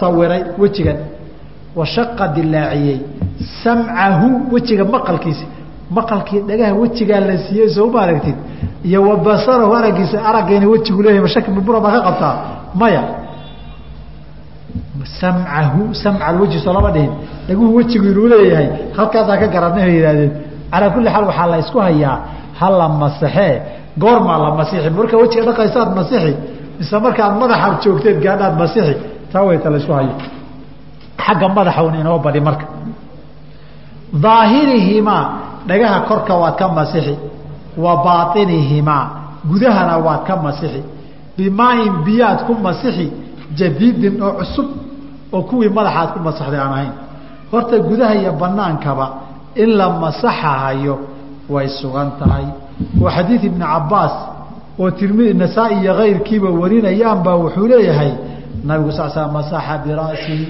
sawiray wejigan washaqa dilaaciyey samcahu wejiga maqalkiisa maqalkii dhagaha wejigaa la siiyey soo ma aragtid? Iyo wa basarahu araggiisa araggeena wejigu leeyahay mashaki mabura baa ka qabtaa? Maya. Samcahu samca alwejhi soo lama dhihin. Dhaguhu wejigu inuu leeyahay halkaasaa ka garanay bay yidhahdeen calaa kulli xaal waxaa la isku hayaa ha la masaxee. Goormaa la masixi marka wejiga dhaqaysaad masixi mise markaad madaxaad joogteed gaadhaad masixi taa wayta la isku hayo xagga madaxa un inoo badhi marka. Daahirihimaa dhagaha korka waad ka masixi wa baainihimaa gudahana waad ka masixi. Bimaain biyaad ku masixi jadiidin oo cusub oo kuwii madaxaad ku masaxday aan ahayn. Horta gudaha iyo banaankaba in la masaxahayo way sugan tahay. Oo xadiid ibni cabaas oo tirmidi nasaa-i iyo kayrkiiba warinayaan baa wuxuu leeyahay nabigu sal sl masaxa bira'sihi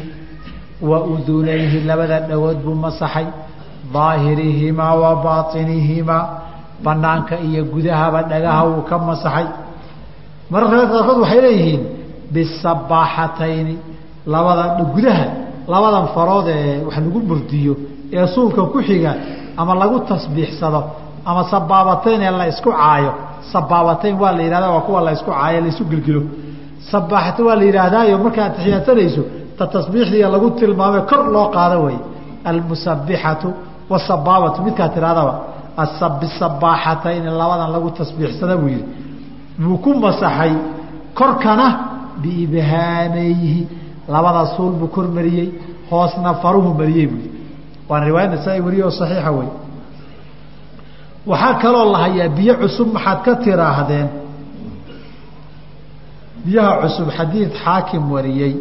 wa udunayhi labada dhagood buu masaxay. Daahirihimaa wa baainihimaa banaanka iyo gudahaba dhagaha wuu ka masaxay. Mararka qaarkood waxay leeyihiin bisabaaxatayni labada gudaha labadan farood ee wax lagu murdiyo ee suulka ku xiga ama lagu tasbiixsado ama sabaabatayn ee la isku caayo. Sabaabatayn waa la yihahda waa kuwa la isku caayo la isu sabaaxata waa la yidhaahdaayo markaad taxiyaatanayso ta tasbiixdiiya lagu tilmaamay kor loo qaado way almusabixatu wasabaabatu midkaa tirahdaba bisabaaxatayni labadan lagu tasbiixsada buu yihi buu ku masaxay korkana biibhaanayhi labada suul buu kor mariyey hoosna faruhu mariyey buu waana riwaayad nasaa-i wariye oo saxiixa wey waxaa kaloo la biyo cusub maxaad ka tiraahdeen biyaha cusub xadiid xaakim wariyey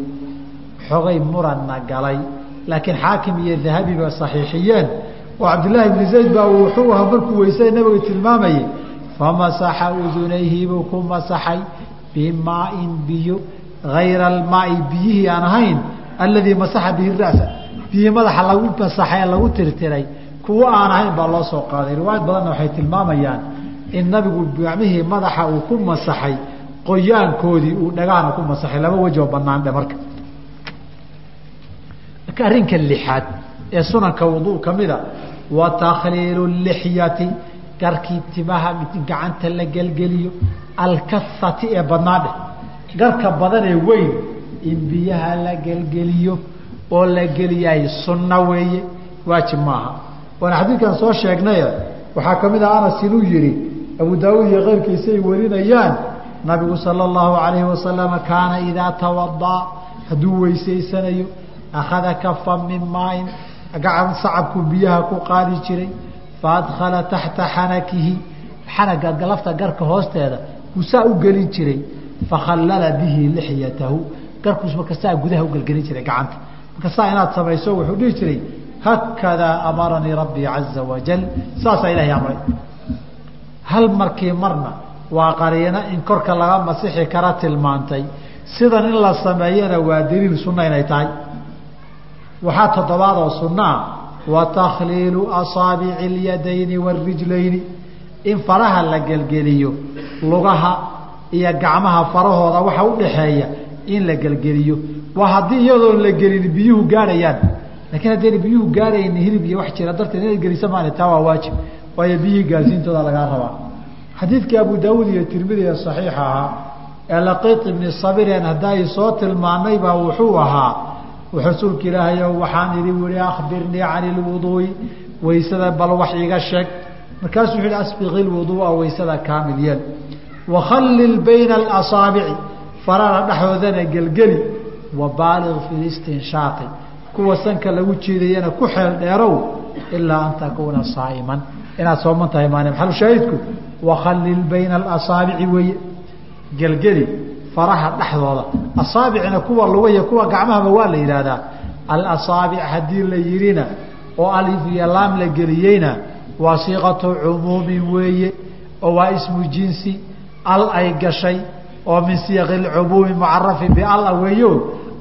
xogay muranna galay laakiin xaakim iyo dahabiba saxiixiyeen. Oo cabdillaahi bni zayd baa wuxuu ahaa markuu weysay nabiga tilmaamayey famasaxa udunayhi buu ku masaxay bimaain biyo hayra almaai biyihii aan ahayn alladii masaxa bihi ra'sa. Biyihii madaxa lagu masaxay ee lagu tirtiray kuwo aan ahayn baa loo soo qaaday. Riwaayad badanna waxay tilmaamayaan in nabigu gacmihii madaxa uu ku masaxay qoyaankoodii uu dhagahana ku masaxay laba wejoo banaan dhe marka. Arrinka lixaad ee sunanka wuduu ka mida wa takhliilu lixyati garkii timaha gacanta la gelgeliyo alkahati ee badnaadhe garka badan ee weyn in biyaha la gelgeliyo oo la geliyahay sunno weeye waajib maaha. Waana xadiidkan soo sheegnaye waxaa ka mid ah anas inuu yihi abu daawuud iyo keyrkiisa ay warinayaan nabigu sala allahu alayhi wasalama kaana idaa tawadaa hadduu weysaysanayo akhada kafan min maain gacan sacabku biyaha ku qaadi jiray faadkhala taxta xanakihi xanaga lafta garka hoosteeda uu saa u gelin jiray fakhallala bihi lixyatahu garkuus marka saa gudaha u gelgelin jiray gacanta. Marka saa inaad samayso wuxuu dhihi jiray hakadaa amaranii rabbii caza wajal saasaa ilahay amray. Hal markii marna waa qariino in korka laga masixi kara tilmaantay. Sidan in la sameeyana waa daliil sunna inay tahay. Waxaa toddobaad oo sunnaa wa takhliilu asaabici اlyadayni wاrijlayni in faraha la gelgeliyo lugaha iyo gacmaha farahooda waxa udhaxeeya in la gelgeliyo. Waa haddii iyadoon la gelin biyuhu gaadhayaan lakiin haddayna biyuhu gaadhayni hilib iyo wax jira darteed inaad gelisa maana taa waa waajib. Waayo biyihii gaarsiintooda lagaa rabaa xadiidkii abu daawuud iyo tirmidi ee saxiixa ahaa ee laqiit ibni sabiren haddaay soo tilmaanay baa wuxuu ahaa rasuulka ilaahayow waxaan idhi wii akhbirnii cani lwuduui waysada bal wax iga sheeg. Markaasuu wuxu hi asbiqi lwuduua waysada kaamil yeel. Wakhallil bayna alasaabici farana dhexdoodana gelgeli wabaaliq fi listinshaaqi kuwa sanka lagu jiidayana ku xeel dheerow ilaa an takuuna saa'iman inaad sooman tahay maane maxalushaahidku wakhallil bayna alasaabici weeye. Gelgeli faraha dhexdooda. Asaabicna kuwa lugaiyo kuwa gacmahaba waa la yidhaahdaa. Alasaabic haddii la yidhina oo alif iyo laam la geliyeyna waa siiqatu cumuumin weeye oo waa ismu jinsi. Al ay gashay oo min siyaqi lcumuumi mucarafi biala weeyo.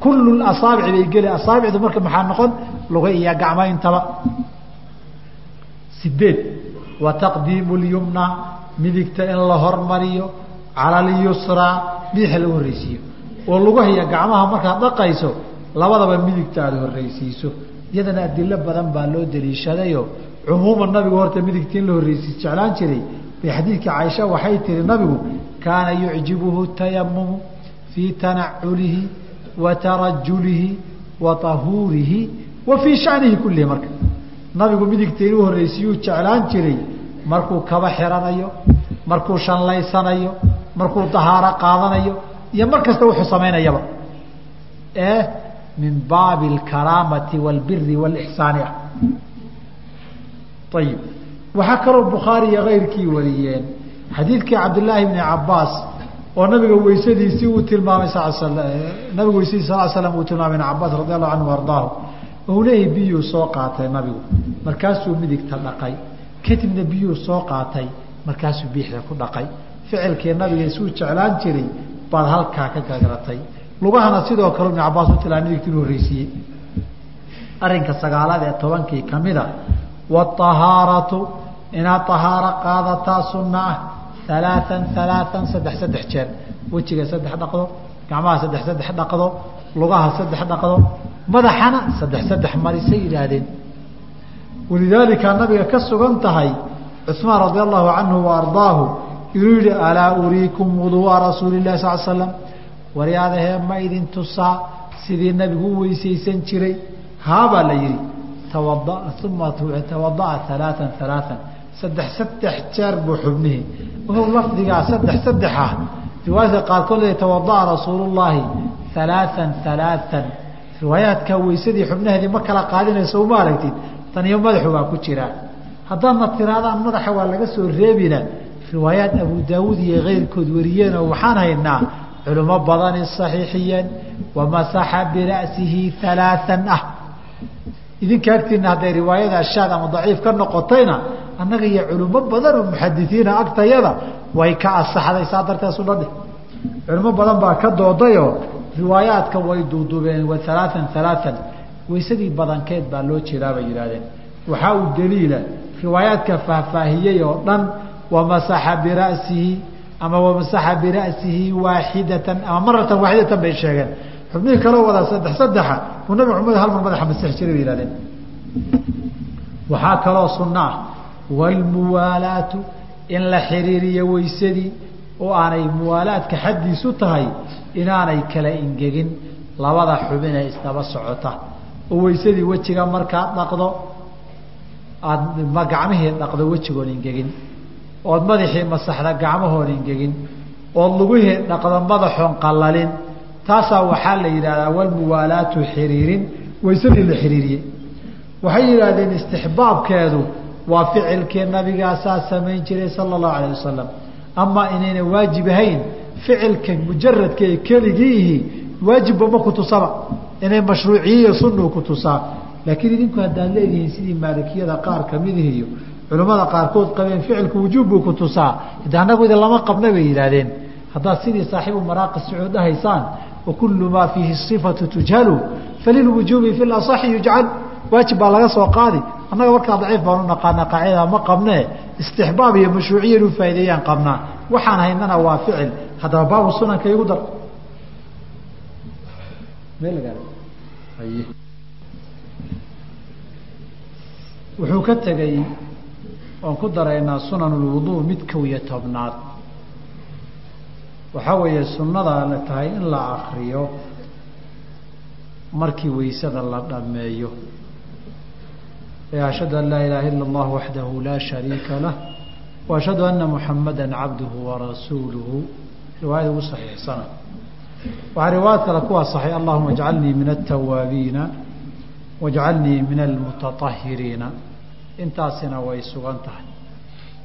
Kullu asaabic bay geli asaabicdu marka maxaa noqon? Luga iyo gacmo intaba sideed. Wa taqdiimu lyumna midigta in la hormariyo cala alyusraa bidixa lagu horreysiiyo. Oo lugaha iyo gacmaha markaad dhaqayso labadaba midigta aada horreysiiso. Iyadana adilo badan baa loo daliishadayo. Cumuuman nabigu horta midigta in la horreysiis jeclaan jiray. Bay xadiidkii caaisha waxay tihi nabigu kaana yucjibuhu tayamumu fii tanaculihi wa tarajulihi wa tahuurihi wa fii shanihi kullihi marka nabigu midigta inuu horreysiiyuu jeclaan jiray. Markuu kaba xiranayo markuu shanlaysanayo markuu dahaaro qaadanayo iyo mar kasta wuxuu samaynayaba ee min baabi alkaraamati wاlbiri wاlixsaani ah ayib waxaa kaloo bukhaari iyo kayrkii wariyeen. Xadiidkii cabdillaahi bni cabaas oo nabiga weysadiisii uu tilmaamay nabiga weysadiisi sal slam uu tilmaamay ibn cabaas radi allahu canhu ardaahu u biyuu soo qaatay nabigu. Markaasuu midigta dhaqay. Kadibna biyuu soo qaatay markaasuu biixda ku dhaqay. Ficilkii nabiga isuu jeclaan jiray baad halkaa ka gagaratay lugahana sidoo kale ibn cabaas u tilaa midigta inuu horeysiiyey arrinka sagaalaad ee tobankii ka mida ah, waطahaaratu inaad طahaaro qaadataa sunna ah alaaan alaaan saddex saddex jeer. Wejiga saddex dhaqdo gacmaha saddex saddex dhaqdo lugaha saddex dhaqdo madaxana saddex saddex marisay yidhaahdeen. Walidaalika nabiga ka sugan tahay cusmaan radi allahu canhu waardaahu inuu yihi alaa uriikum wuduua rasuuli lahi sal slam waryaadahee ma idin tusaa sidii nabigu u weysaysan jiray. Haabaa la yihi uma tawadaa alaaan alaaan saddex saddex jeer buu xubnihii wuxuu lafdigaa saddex saddex ah. Riwaayadka qaarkood tawadaa rasuulu llaahi alaaan alaaan riwaayaadka weysadii xubnaheedii ma kala qaadinayso uma aragtid tan iyo madaxu waa ku jiraa haddaadna tiraadaan madaxa waa laga soo reebina riwaayaad abu daawuud iyo keyrkood wariyeen oo waxaan haynaa culimo badani saxiixiyeen wamasaxa bira'sihi alaaan ah. Idinka agtiina hadday riwaayada shaad ama daciif ka noqotayna annaga iyo culimo badan oo muxadisiina agtayada way ka asaxday saa darteed sudhadhe culimo badan baa ka doodayoo riwaayaadka way duuduubeen wa alaaan alaaan weysadii badankeed baa loo jeedaa bay yidhahdeen waxaa uu daliila riwaayaadka faahfaahiyey oo dhan wamasaxa bira'sihi ama wamasaxa bira'sihi waaxidatan ama maratan waaxidatan bay sheegeen. Xubnihii kaloo wadaa saddex saddexa uu nabi maxamed hal mar madaxa masix jiray bay yihahdeen waxaa kaloo sunno ah waalmuwaalaatu in la xiriiriyo weysadii oo aanay muwaalaadka xaddiisu tahay inaanay kala ingegin labada xubin isdaba socota. Oo weysadii wejiga markaad dhaqdo aada gacmihii dhaqdo wejigoon ingegin ood madaxii masaxda gacmahoon ingegin ood lugihii dhaqdo madaxoon qallalin. Taasaa waxaa la yidhahdaa walmuwaalaatu xiriirin. Weysadii la xiriiriyey. Waxay yidhaahdeen istixbaabkeedu waa ficilkii nabigaasaa samayn jiray sala allahu alayh wasalam amaa inayna waajib ahayn ficilka mujaradka ee keligiihi waajibba ma kutusaba inay mashruuciyiyo sunuu kutusaa laakiin idinku haddaad leedihiin sidii maalikiyada qaar kamidihi iyo culimmada qaarkood qabeen ficilku wujuub buu kutusaa de annagu idin lama qabna bay yidhaahdeen. Haddaad sidii saaxiibu maraaqi sacuud dhahaysaan wakulu maa fiihi sifatu tujhalu falilwujuubi fi lasaxi yujcal waajib baa laga soo qaadi. Annaga markaa daciif baan u naqaana qaacidada ma qabnee? Istixbaab iyo mashruuciya inu faa'ideeyaan qabnaa. Waxaan haynana waa ficil. Haddaba baabu sunanka igu dar. Wuxuu ka tegey oon ku daraynaa sunan lwuduu mid kow iyo tobnaad. Waxaa weeye sunnada la tahay in la akriyo markii weysada la dhameeyo an laa ilaaha ila اllah waxdahu laa shariika lah wa ashhadu ana muxamada cabduhu warasuuluhu riwaayada ugu saxiixsana waxaa riwaayad kale kuwaa saxiix allahuma ajcalnii min altawaabiina wajcalnii min almutaطahiriina intaasina way sugan tahay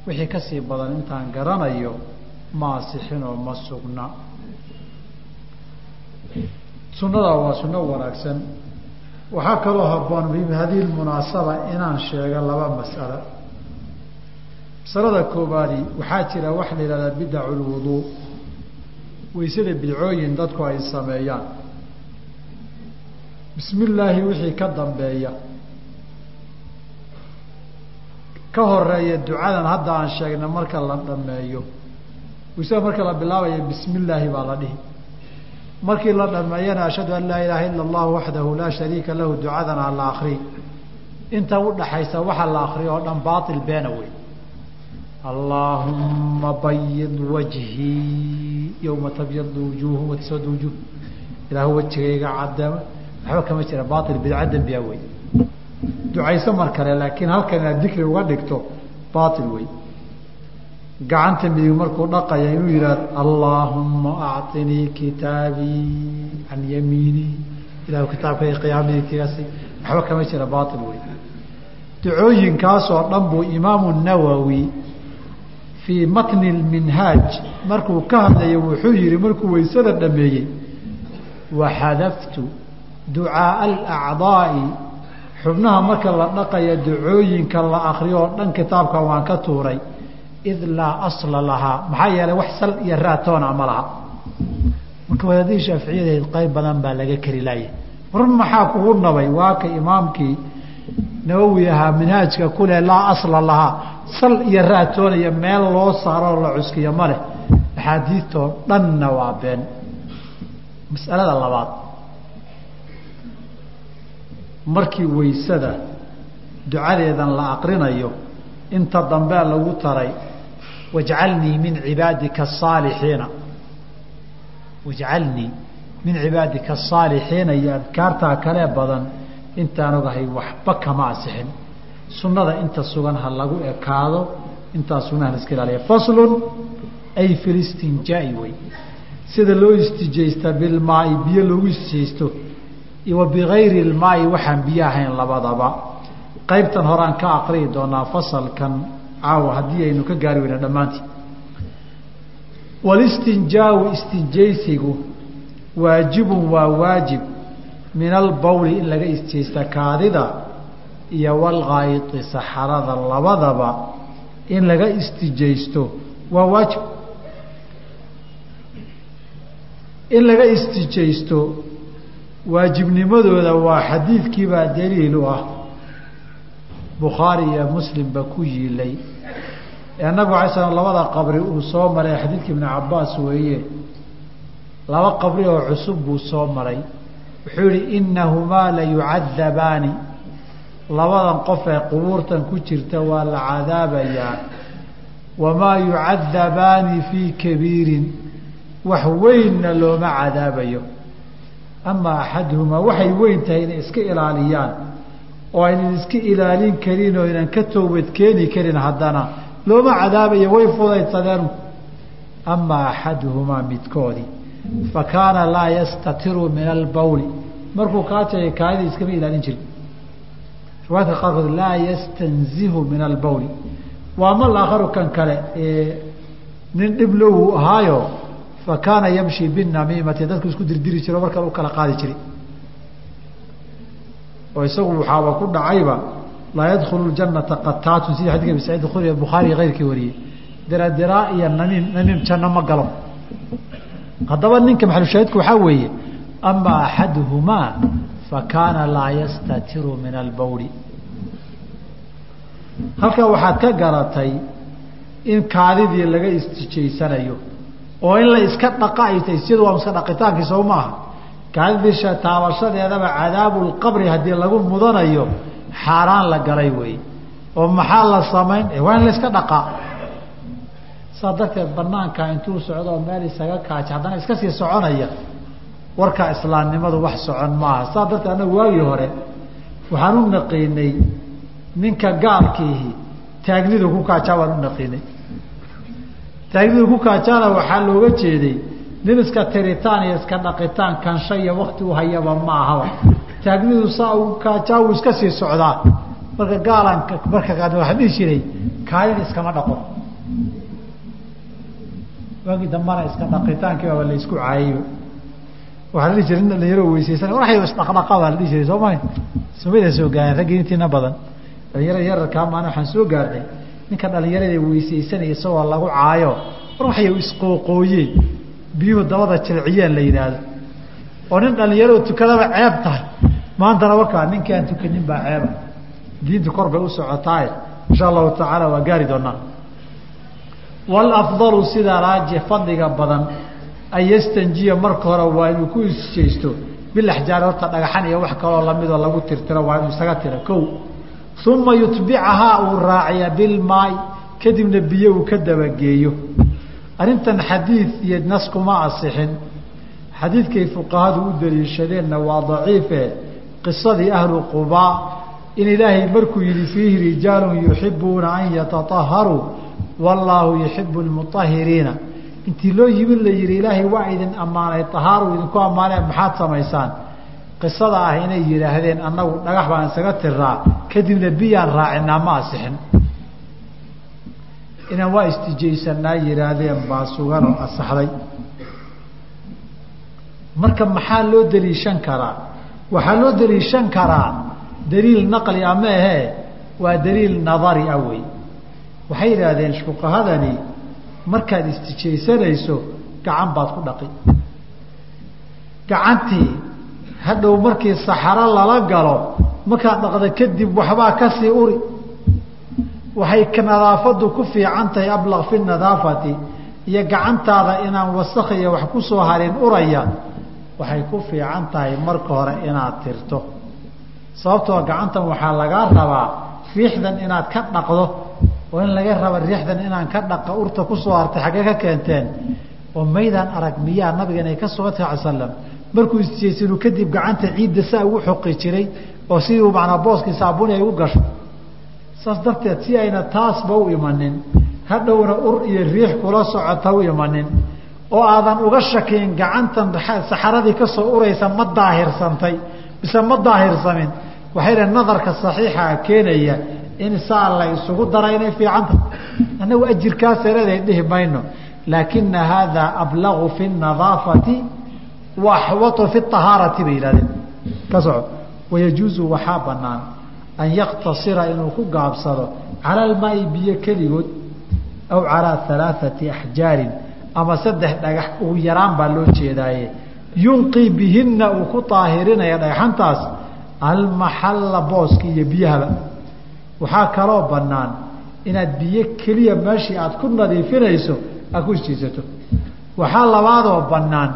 wixii ka sii badan intaan garanayo ma asixinoo ma sugna sunnadaa waa sunno wanaagsan waxaa kaloo haboon bihadihi lmunaasaba inaan sheego laba mas'alo masalada koobaadi waxaa jira waxa la yihahdaa bidacu lwuduu weysada bidcooyin dadku ay sameeyaan. Bismi illaahi wixii ka dambeeya. Ka horreeya ducadan hadda aan sheegna marka la dhameeyo. Weysada marka la bilaabaya bismi illaahi baa la dhihi markii la dhameeyana ashhadu an laa ilaaha ila allahu waxdahu laa shariika lahu ducadana la akriy inta udhaxaysa waxa la akriyo oo dhan baail beena wey. Allaahumma bayid wajhii yowma tabyadu wujuuhu wataswadu wujuuh ilaahu wejigayga cadama waxba kama jira baail bidca dembiya wey. Ducayso mar kale laakiin halkan inaad dikri uga dhigto baail wey gacanta midig markuu dhaqaya inuu yihahdo allaahumma acطinii kitaabii can yamiinii ilahu kitaabkay qiyaamadiikigasi waxba kama jira baail wey ducooyinkaasoo dhan buu imaamu nawowi fii matni minhaaj markuu ka hadlayo wuxuu yihi markuu waysada dhameeyey waxadaftu ducaaa alacdaa'i. Xubnaha marka la dhaqaya ducooyinka la akriyo oo dhan kitaabkan waan ka tuuray id laa asla lahaa maxaa yeelay wax sal iyo raatoona ma laha. Marka wadaadihii shaaficiyadahayd qayb badan baa laga keri laaya war maxaa kugu nabay? Waa imaamkii nawowi ahaa minhaajka kule laa asla lahaa sal iyo raatoonaya meel loo saaroo la cuskiyo ma leh. Axaadiistoo dhanna waa been. Masalada labaad. Markii waysada ducadeedan la aqrinayo inta dambea lagu taray wajcalnii min cibaadika asaalixiina wajcalnii min cibaadika asaalixiina iyo adkaartaa kalee badan intaan ogahay waxba kama asixin. Sunnada inta sugan ha lagu ekaado intaa sunaha la iska ilaaliya. Faslun ay fi listinjaai wey sida loo istijaysta bilmaai biyo loogu istijaysto wa bigayri ilmaai waxaan biyo ahayn labadaba qaybtan horaan ka aqriyi doonaa fasalkan caawa haddii aynu ka gaari weyna dhammaantii. Walistinjaau istinjaysigu waajibun waa waajib min albawli in laga istijaysta kaadida iyo walghaayiti saxarada labadaba in laga istijaysto waa waajib. In laga istijaysto waajibnimadooda waa xadiidkiibaa daliil u ah bukhaari iyo muslimba ku yiilay. Ee nabigu alay slam labada qabri uu soo maray xadiidkii ibnu cabaas weeye laba qabri oo cusub buu soo maray. Wuxuu yihi inahumaa la yucadabaani. Labadan qof ee qubuurtan ku jirta waa la cadaabayaa. Wamaa yucadabaani fii kabiirin. Wax weynna looma cadaabayo. Amaa axaduhumaa waxay weyn tahay inay iska ilaaliyaan oo aynan iska ilaalin karin oo aynan ka toobad keeni karin haddana. Looma cadaabayo way fudaydsadeen. Amaa axaduhumaa midkoodii fa kaana laa yastatiru min albawli. Markuu kaajaya kaadida iskama ilaalin jirin. Riwaayadka qaarkood laa yastanzihu min albawli. Waa mal aakharu kan kale ee nin dhib low ahaayo fa kaana yamshi binamiimati dadku isku dirdiri jiro mar kale u kala qaadi jiray oo isagu waxaaba ku dhacayba laa yadkhulu janata qataatun sida xadika abi saciid khudri bukhaari keyrkii wariyey. Diradiraa iyo namiim namiim janno ma galo. Haddaba ninka maxalushaahidku waxaa weeye ama axaduhumaa fa kaana laa yastatiru min albawli halkaa waxaad ka garatay in kaadidii laga istijaysanayo oo in la iska dhaqa ay iska dhaqitaankii soo maaha kaadidii taabashadeedaba cadaabulqabri haddii lagu mudanayo xaaraan la galay wey oo maxaa la samayn? Waa in la iska dhaqaa. Saa darteed banaanka intuu socdo meel isaga kaaja haddana iska sii soconaya. Warka islaamnimadu wax socon maaha. Saa darteed annagu waagii hore waxaan u naqiinay ninka gaalkiihi taagnidu ku kaajaa waan u naqiinay. Taagnidu ku kaajaana waxaa looga jeeday nin iska tiritaan iyo iska dhaqitaan kansha iyo wakti u hayaba ma ahaba taagnidu saa u kaajaa uu iska sii socdaa marka gaalan marka waxaa dhihi jiray kaalin iskama dhaqo. Waagii dambana iska dhaqitaankii baaba la isku caayayba waxaa la jiray nin dhalinyaro weysaysan. Waxay isdhaqdhaqa baa la dhihi jiray soo ma sumada soo gaareen raggii intiina badan. Dhalinyarada yararkaa maana waxaan soo gaarnay. Ninka dhalinyarada weysaysanaya isagoo lagu caayo war waxay isqooqooyeen biyuhu dabada jilciyeen la yidhaahdo oo nin dhalinyaro tukadaba ceeb tahay. Maantana wakaa ninkii aan tukanin baa ceeba diintu kor bay u socotaaye insha allahu tacaala waa gaari doonaa. Walafdalu sida raaji fadliga badan an yastanjiya marka hore waa inuu ku isjeysto bilaxjaari horta dhagaxan iyo wax kaloo lamidoo lagu tirtiro waa inuu isaga tira kow. Uma yutbicahaa uu raaciya bilmaay kadibna biyo uu ka dabageeyo arrintan xadiid iyo nas kuma asixin. Xadiidkay fuqahadu u daliishadeenna waa daciife qisadii ahlu qubaa in ilaahay markuu yihi fiihi rijaalun yuxibuuna an yataaharuu wallaahu yuxibu lmuahiriina intii loo yimid la yihi ilaahay waa idin ammaanay ahaaru idinku ammaaneen maxaad samaysaan? Qisada ah inay yidhaahdeen annagu dhagax baan isaga tiraa kadibna biyaan raacinaa ma asixin inaan waa istijaysanaa yihaahdeen baa suganoo asaxday. Marka maxaa loo daliishan karaa? Waxaa loo daliishan karaa daliil naqli a maahee waa daliil nadari ah wey. Waxay yidhaahdeen fuqahadani markaad istijaysanayso gacan baad ku dhaqi. Gacantii hadhow markii saxaro lala galo markaad dhaqda kadib waxbaa ka sii uri waxay nadaafadu ku fiican tahay ablaq fi nadaafati. Iyo gacantaada inaan wasakhiya wax ku soo harin uraya waxay ku fiican tahay marka hore inaad tirto. Sababtoo gacantan waxaa lagaa rabaa riixdan inaad ka dhaqdo oo in laga raba riixdan inaan ka dhaqa urta ku soo hartay xaggee ka keenteen. Oo maydaan arag miyaa nabigan ay ka sugantay al slam markuu isjeysanu kadib gacanta ciidda saa ugu xoqi jiray oo sidii manaa booskii saabuni ay u gasho saas darteed si ayna taasba u imanin. Hadhowna ur iyo riix kula socota u imanin. Oo aadan uga shakiin gacantan saxaradii ka soo uraysa ma daahirsantay mise ma daahirsamin. Waxay nadarka saxiixaa keenaya in saa la isugu dara inay fiicanta. Annagu ajirkaasay leedahay dhihi mayno. Laakina haadaa ablagu fi nadaafati wa fi ahaarati bay yihahdeen ka soco wayajuuzu waxaa banaan an yaktasira inuu ku gaabsado cala almaai biyo keligood aw calaa alaaثati axjaarin ama saddex dhagax ugu yaraan baa loo jeedaaye yunqii bihina uu ku daahirinaya dhagxantaas almaxalla booska iyo biyahaba waxaa kaloo banaan inaad biyo keliya meeshii aad ku nadiifinayso aad ku isjiisato waxaa labaadoo banaan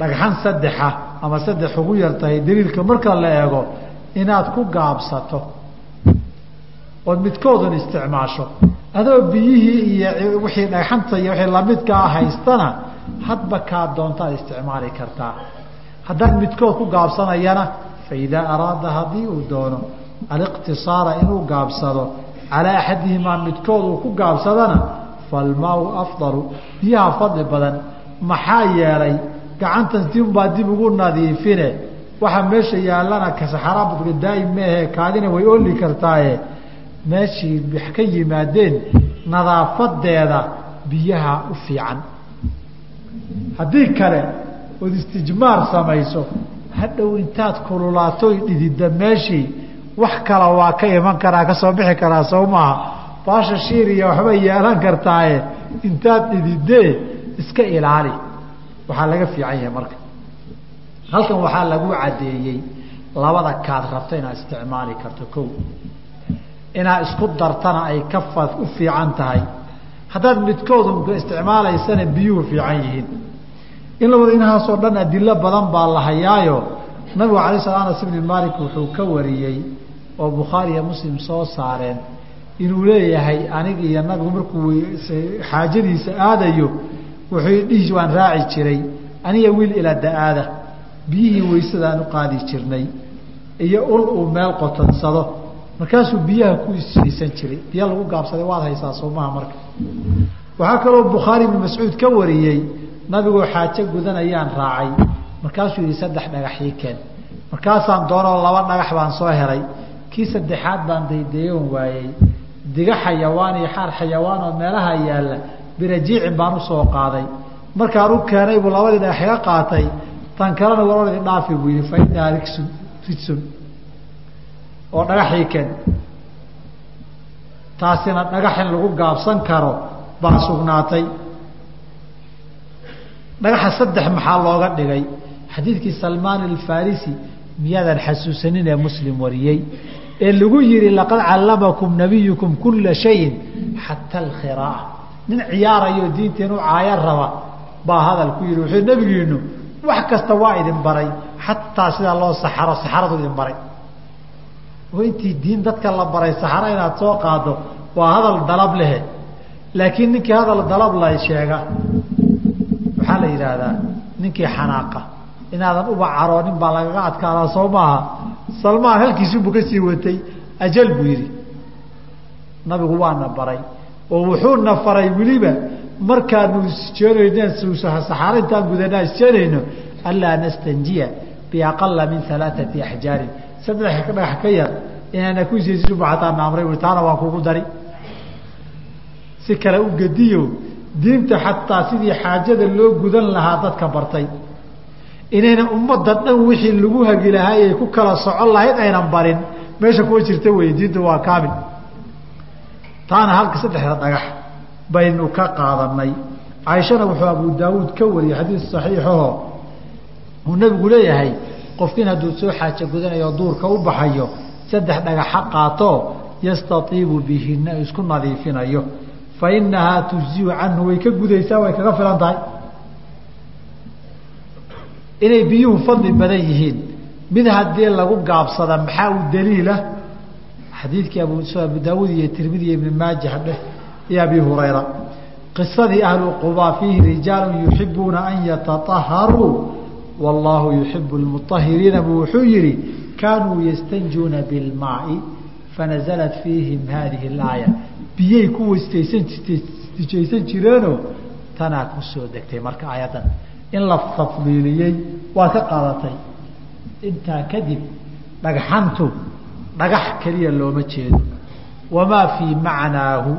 dhagxan saddexa ama saddex ugu yar tahay daliilka marka la eego inaad ku gaabsato ood midkoodun isticmaasho. Adoo biyihii iyo wixii dhagxanta iyo wixii lamidkaa haystana hadba kaa doontaad isticmaali kartaa. Haddaan midkood ku gaabsanayana faidaa araada haddii uu doono aliqtisaara inuu gaabsado calaa axadihimaa midkood uu ku gaabsadana falmaau afdalu biyaha fadli badan maxaa yeelay gacantan dinbaa dib ugu nadiifine. Waxa meesha yaallana kasaxaraabadka daa'im meehe kaadina way oli kartaaye meeshii wax ka yimaadeen nadaafadeeda biyaha u fiican. Haddii kale ood istijmaar samayso hadhow intaad kululaatoy dhidida meeshii wax kala waa ka iman karaa ka soo bixi karaa soo maaha baasha shiiriya waxbay yeelan kartaaye intaad dhididee iska ilaali. Waxaa laga fiican yahay marka. Halkan waxaa lagu caddeeyey labada kaad rabto inaad isticmaali karto ko inaad isku dartana ay ka u fiican tahay. Haddaad midkoodu isticmaalaysana biyuhu fiican yihiin. In la wada inahaasoo dhan adilo badan baa la hayaayo. Nabigu alay sla anas ibni malik wuxuu ka wariyey oo bukhaari iyo muslim soo saareen inuu leeyahay aniga iyo nabigu markuu xaajadiisa aadayo wuxuu dhihi waan raaci jiray. Aniga wiil ilaa da'aada. Biyihii weysadaan u qaadi jirnay. Iyo ul uu meel qotansado markaasuu biyaha ku isjaysan jiray biya lagu gaabsaday waad haysaa soomaha marka. Waxaa kaloo bukhaari ibnu mascuud ka wariyey nabigoo xaajo gudanayaan raacay. Markaasuu yihi saddex dhagaxii keen. Markaasaan doonoo laba dhagax baan soo helay. Kii saddexaad baan daydayoon waayey. Diga xayawaan iyo xaar xayawaan oo meelaha yaalla birajiicin baan u soo qaaday. Markaan u keenay buu labadii dhagax iga qaatay. Tan kalena waradi dhaafi buu yihi fa inahaa rigsun rijsun oo dhagaxii keen taasina dhagax lagu gaabsan karo baa sugnaatay. Dhagaxa saddex maxaa looga dhigay? Xadiidkii salmaan alfarisi miyaadan xasuusanin ee muslim wariyey ee lagu yihi laqad callamakum nabiyukum kula shayin xata alkhiraaa nin ciyaarayo diinta inuu caayo raba baa hadal ku yihi wuxuu nabigiinu wax kasta waa idin baray xataa sidaa loo saxaro saxaradu idin baray intii diin dadka la baray saxaro inaad soo qaado waa hadal dalab lehe. Laakiin ninkii hadal dalab la sheega waxaa la yidhaahdaa ninkii xanaaqa inaadan uba caroonin baa lagaga adkaadaa soo maaha. Salmaan halkiisubuu ka sii watay ajal buu yidhi. Nabigu waana baray oo wuxuuna faray weliba markaanu isjeenayno saxaaro intaan gudanaa isjeenayno anlaa nastanjiya biaqala min alaaثati axjaarin saddex ka yar inaana ku isaysibu ataa na amray taana waan kugu dari. Si kale u gediyo diinta xataa sidii xaajada loo gudan lahaa dadka bartay. Inayna ummadda dhan wixii lagu hagi lahaa ay ku kala socon lahayd aynan barin. Meesha kuwa jirta wey diinta waa kaamil. Taana halka saddexda dhagax baynu ka qaadanay caaishana wuxuu abu daawuud ka wariyey xadiis saxiixaho. Uu nabigu leeyahay qofkiin hadduu soo xaajo gudanayo duurka u baxayo saddex dhagaxa qaato yastaiibu bihina isku nadiifinayo. Fa tujziu canhu way ka gudaysaa way kaga filan tahay. Inay biyuhu fadli badan yihiin. Mid haddii lagu gaabsada maxaa u daliila xadiidkii abu daawuud iyo tirmidi iyo ibn maaja dheh iyo abi hurayra. Qisadii ahlu qubaa fiihi rijaalu yuxibuuna an yataaharuu wallaahu yuxibu lmuahiriina buu wuxuu yihi kaanuu yastanjuuna bilmaai fanazalat fiihim hadihi laaya biyay ku wastaysan jireenoo tanaa ku soo degtay marka aayaddan in la tafdiiliyey waad ka qaadatay intaa kadib dhagxantu dhagax keliya looma jeedo wamaa fii macnaahu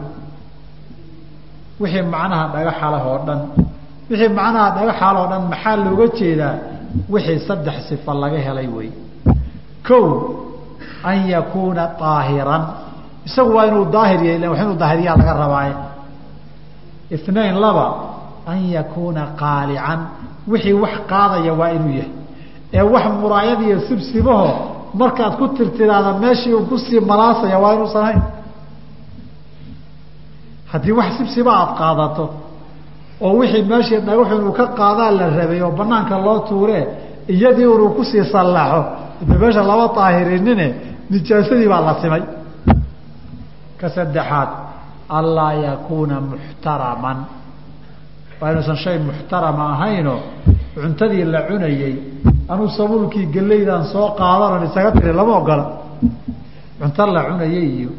wixii macnaha dhagaxalah oo dhan wixii macnaha dhagaxal oo dhan maxaa looga jeedaa wixii saddex sifa laga helay wey. Kow an yakuuna aahiran isagu waa inuu daahir yahay wa inuu daahiriyaa laga rabaaye inain laba an yakuuna qaalican. Wixii wax qaadaya waa inuu yahay. Ee wax muraayad sibsibaho markaad ku tirtiraada meeshii uu ku sii malaasaya waa inuusan hayn haddii wax sibsiba aada qaadato oo wixii meeshii dhagaxu inuu ka qaadaa la rabay oo banaanka loo tuuree iyadii unuu ku sii sallaxo meesha lama daahirinine nijaasadii baa la simay. Ka saddexaad anlaa yakuuna muxtaraman. Waa inuusan shay muxtarama ahaynoo cuntadii la cunayey anuu sabuulkii gelaydaan soo qaadanon isaga tiri lama ogola. Cunto la cunayey iyo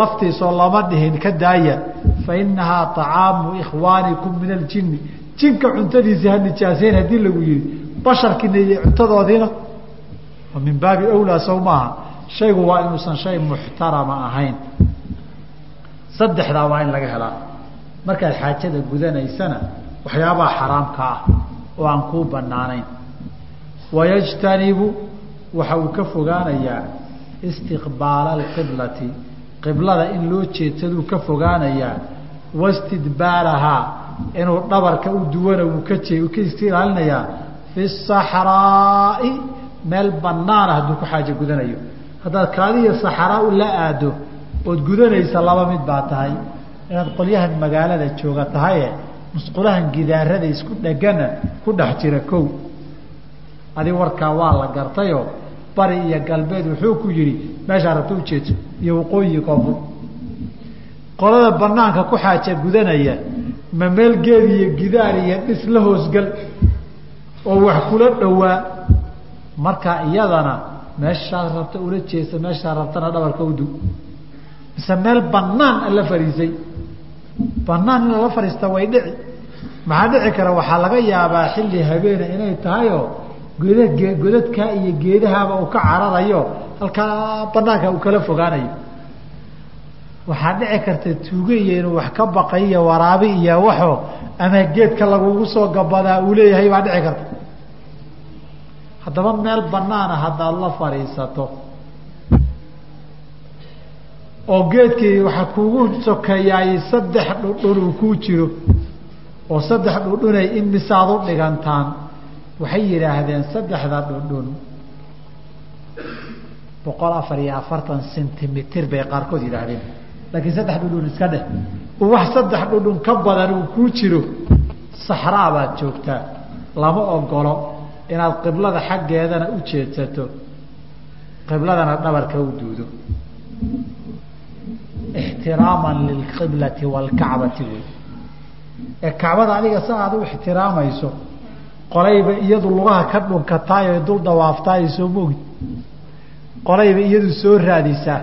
laftiisoo lama dhihin ka daaya fa inahaa طacaamu ikhwaanikum min aljini jinka cuntadiisii ha nijaaseyn haddii lagu yihi basharkiina cuntadoodiina min baabi awlaa sow maaha shaygu waa inuusan shay muxtarama ahayn saddexdaa waa in laga helaa markaad xaajada gudanaysana waxyaabaha xaraamka ah oo aan kuu banaanayn wayajtanibu waxa uu ka fogaanayaa istiqbaala alqiblati qiblada in loo jeedsaduu ka fogaanayaa wastidbaarahaa inuu dhabarka u duwana uu ka ka iska ilaalinayaa fi saxraa'i meel banaana hadduu ku xaajo gudanayo haddaad kaadiya saxraa u la aado ood gudanaysa laba mid baa tahay inaad qolyahan magaalada jooga tahaye musqulahan gidaarada isku dhegana ku dhex jira kow adi warkaa waa la gartayoo bari iyo galbeed wuxuu ku yidhi meeshaa rabta ujeedso iyo waqooyi koonfur qolada banaanka ku xaaja gudanaya ma meel geed iyo gidaar iyo dhis la hoosgal oo wax kula dhowaa markaa iyadana meeshaad rabta ula jeesa meeshaa rabtana dhabarka udu mise meel banaan ala fariisay. Banaan in lala fariista way dhici. Maxaa dhici kara? Waxaa laga yaabaa xilli habeena inay tahayoo goda godadkaa iyo geedahaaba uu ka cararayo halkaa banaanka uu kala fogaanayo waxaa dhici karta tuugaiyo inuu wax ka baqay iyo waraabi iyo waxo ama geedka lagugu soo gabadaa uu leeyahay baa dhici karta. Haddaba meel banaana haddaad la fadhiisato oo geedkii waxaa kuugu sokeeyaay saddex dhudhun uu kuu jiro oo saddex dhudhunay imisaad u dhigantaan waxay yidhaahdeen saddexda dhudhun boqol afar iyo afartan centimitr bay qaarkood yidhaahdeen laakiin saddex dhudhun iska dheh. Wax saddex dhudhun ka badan uu kuu jiro saxraa baad joogtaa lama ogolo inaad qiblada xaggeedana u jeedsato qibladana dhabarka u duudo. Ixtiraaman lilqiblati waalkacbati wey. Ee kacbada adiga sa aad u ixtiraamayso qolayba iyadu lugaha ka dhunkataay oy dul dawaaftaay soo moogid. Qolayba iyadu soo raadisaa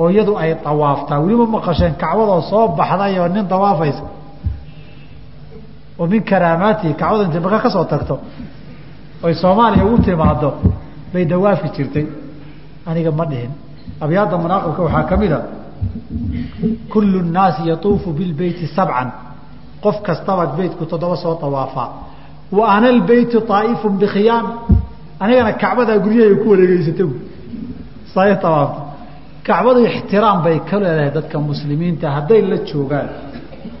oo iyadu ay dawaaftaa weliba maqasheen kacbadoo soo baxday oo nin dawaafaysa oo min karaamaatihi kacbada intay maka ka soo tagto oy soomaaliya ugu timaado bay dawaafi jirtay. Aniga ma dhihin. Abyaadda manaaqibka waxaa ka mid a kullu nnaasi yatuufu bilbeyti sabcan. Qof kastaba beytku toddoba soo dawaafaa wa ana lbeytu aa'ifu bikhiyaami anigana kacbadaa guryahay ku wareegeysatay say awaafta kacbadu ixtiraam bay ka leedahay dadka muslimiinta hadday la joogaan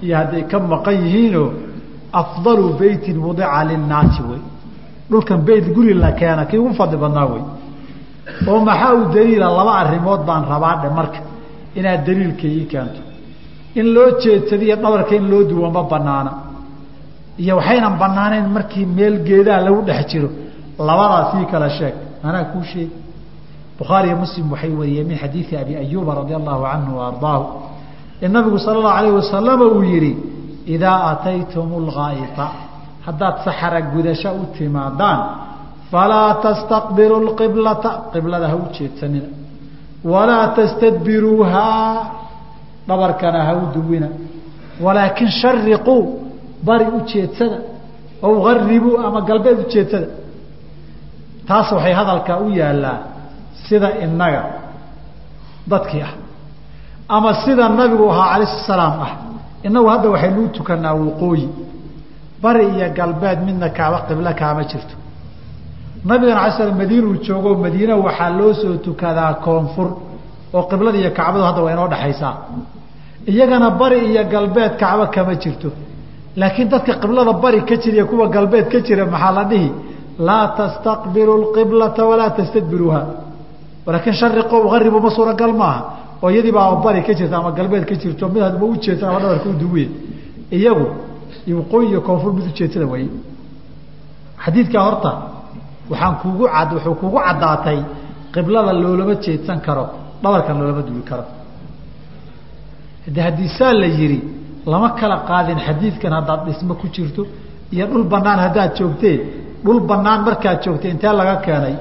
iyo hadday ka maqan yihiinoo afdalu beytin wudica linnaasi wey dhulkan beyt guri la keena kii ugu fadli badnaa wey oo maxaa u daliila laba arrimood baan rabaa dhe marka inaad daliilka ii keento. In loo jeedsadiyo dhabarka in loo duwo ma banaana iyo waxaynan banaanayn markii meel geedaha lagu dhex jiro. Labadaas ii kala sheeg. Anaa kuu sheegi bukhaari iyo muslim waxay wariyeen min xadiidi abi ayuuba radia allahu canhu ardaahu. In nabigu sala allahu alayh wasalama uu yihi idaa ataytum lghaa'ita haddaad saxara gudasho u timaadaan falaa tastaqbilu lqiblata qiblada ha u jeedsanina. Walaa tastadbiruuhaa dhabarkana ha u duwina walaakin shariquu bari u jeedsada ow garibuu ama galbeed u jeedsada taas waxay hadalkaa u yaallaa sida inaga dadkii ah ama sida nabigu ahaa alayh salaam ah. Inagu hadda waxaynuu tukanaa waqooyi bari iyo galbeed midna kaaba qiblo kaama jirto. Nabigana ala slam madiinuu joogo madiina waxaa loo soo tukadaa koonfur oo qiblada iyo kacbadu hadda waa inoo dhexaysaa iyagana bari iyo galbeed kacbo kama jirto. Laakiin dadka qiblada bari ka jira iyo kuwa galbeed ka jira maxaa la dhihi? Laa tastaqbilu lqiblata walaa tastadbiruuha walaakin shariqo aribu ma suuragal maaha. Oo iyadii baa bari ka jirta ama galbeed ka jirto mid hadba ujeedsa ama dhabarka uduwiye iyagu waqooyi iyo koonfur mid ujeedsada way. Xadiidkaa horta waxaan kuugu ad wuxuu kugu caddaatay qiblada loolama jeedsan karo dhabarkan loolama duwi karo. De haddii saa la yihi lama kala qaadin xadiidkan haddaad dhismo ku jirto iyo dhul banaan haddaad joogtee dhul banaan markaad joogtay intee laga keenay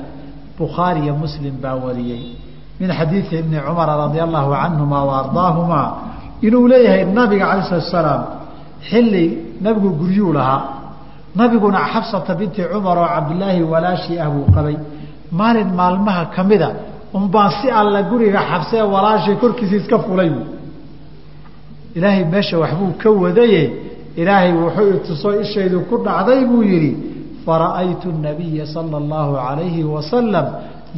bukhaari iyo muslim baa wariyey min xadiidi ibni cumara radia allahu canhuma wa ardaahumaa inuu leeyahay nabiga alay slat salaam xilli nabigu guryuu lahaa. Nabiguna xabsata binti cumar oo cabdilaahi walaashii ah buu qabay. Maalin maalmaha kamida unbaan si alla guriga xabsee walaashay korkiisa iska fulay. Ilaahay meesha waxbuu ka wadaye ilaahay wuxuu itusoo ishaydu ku dhacday buu yidhi fara'aytu nabiya sala allahu alayhi wasalam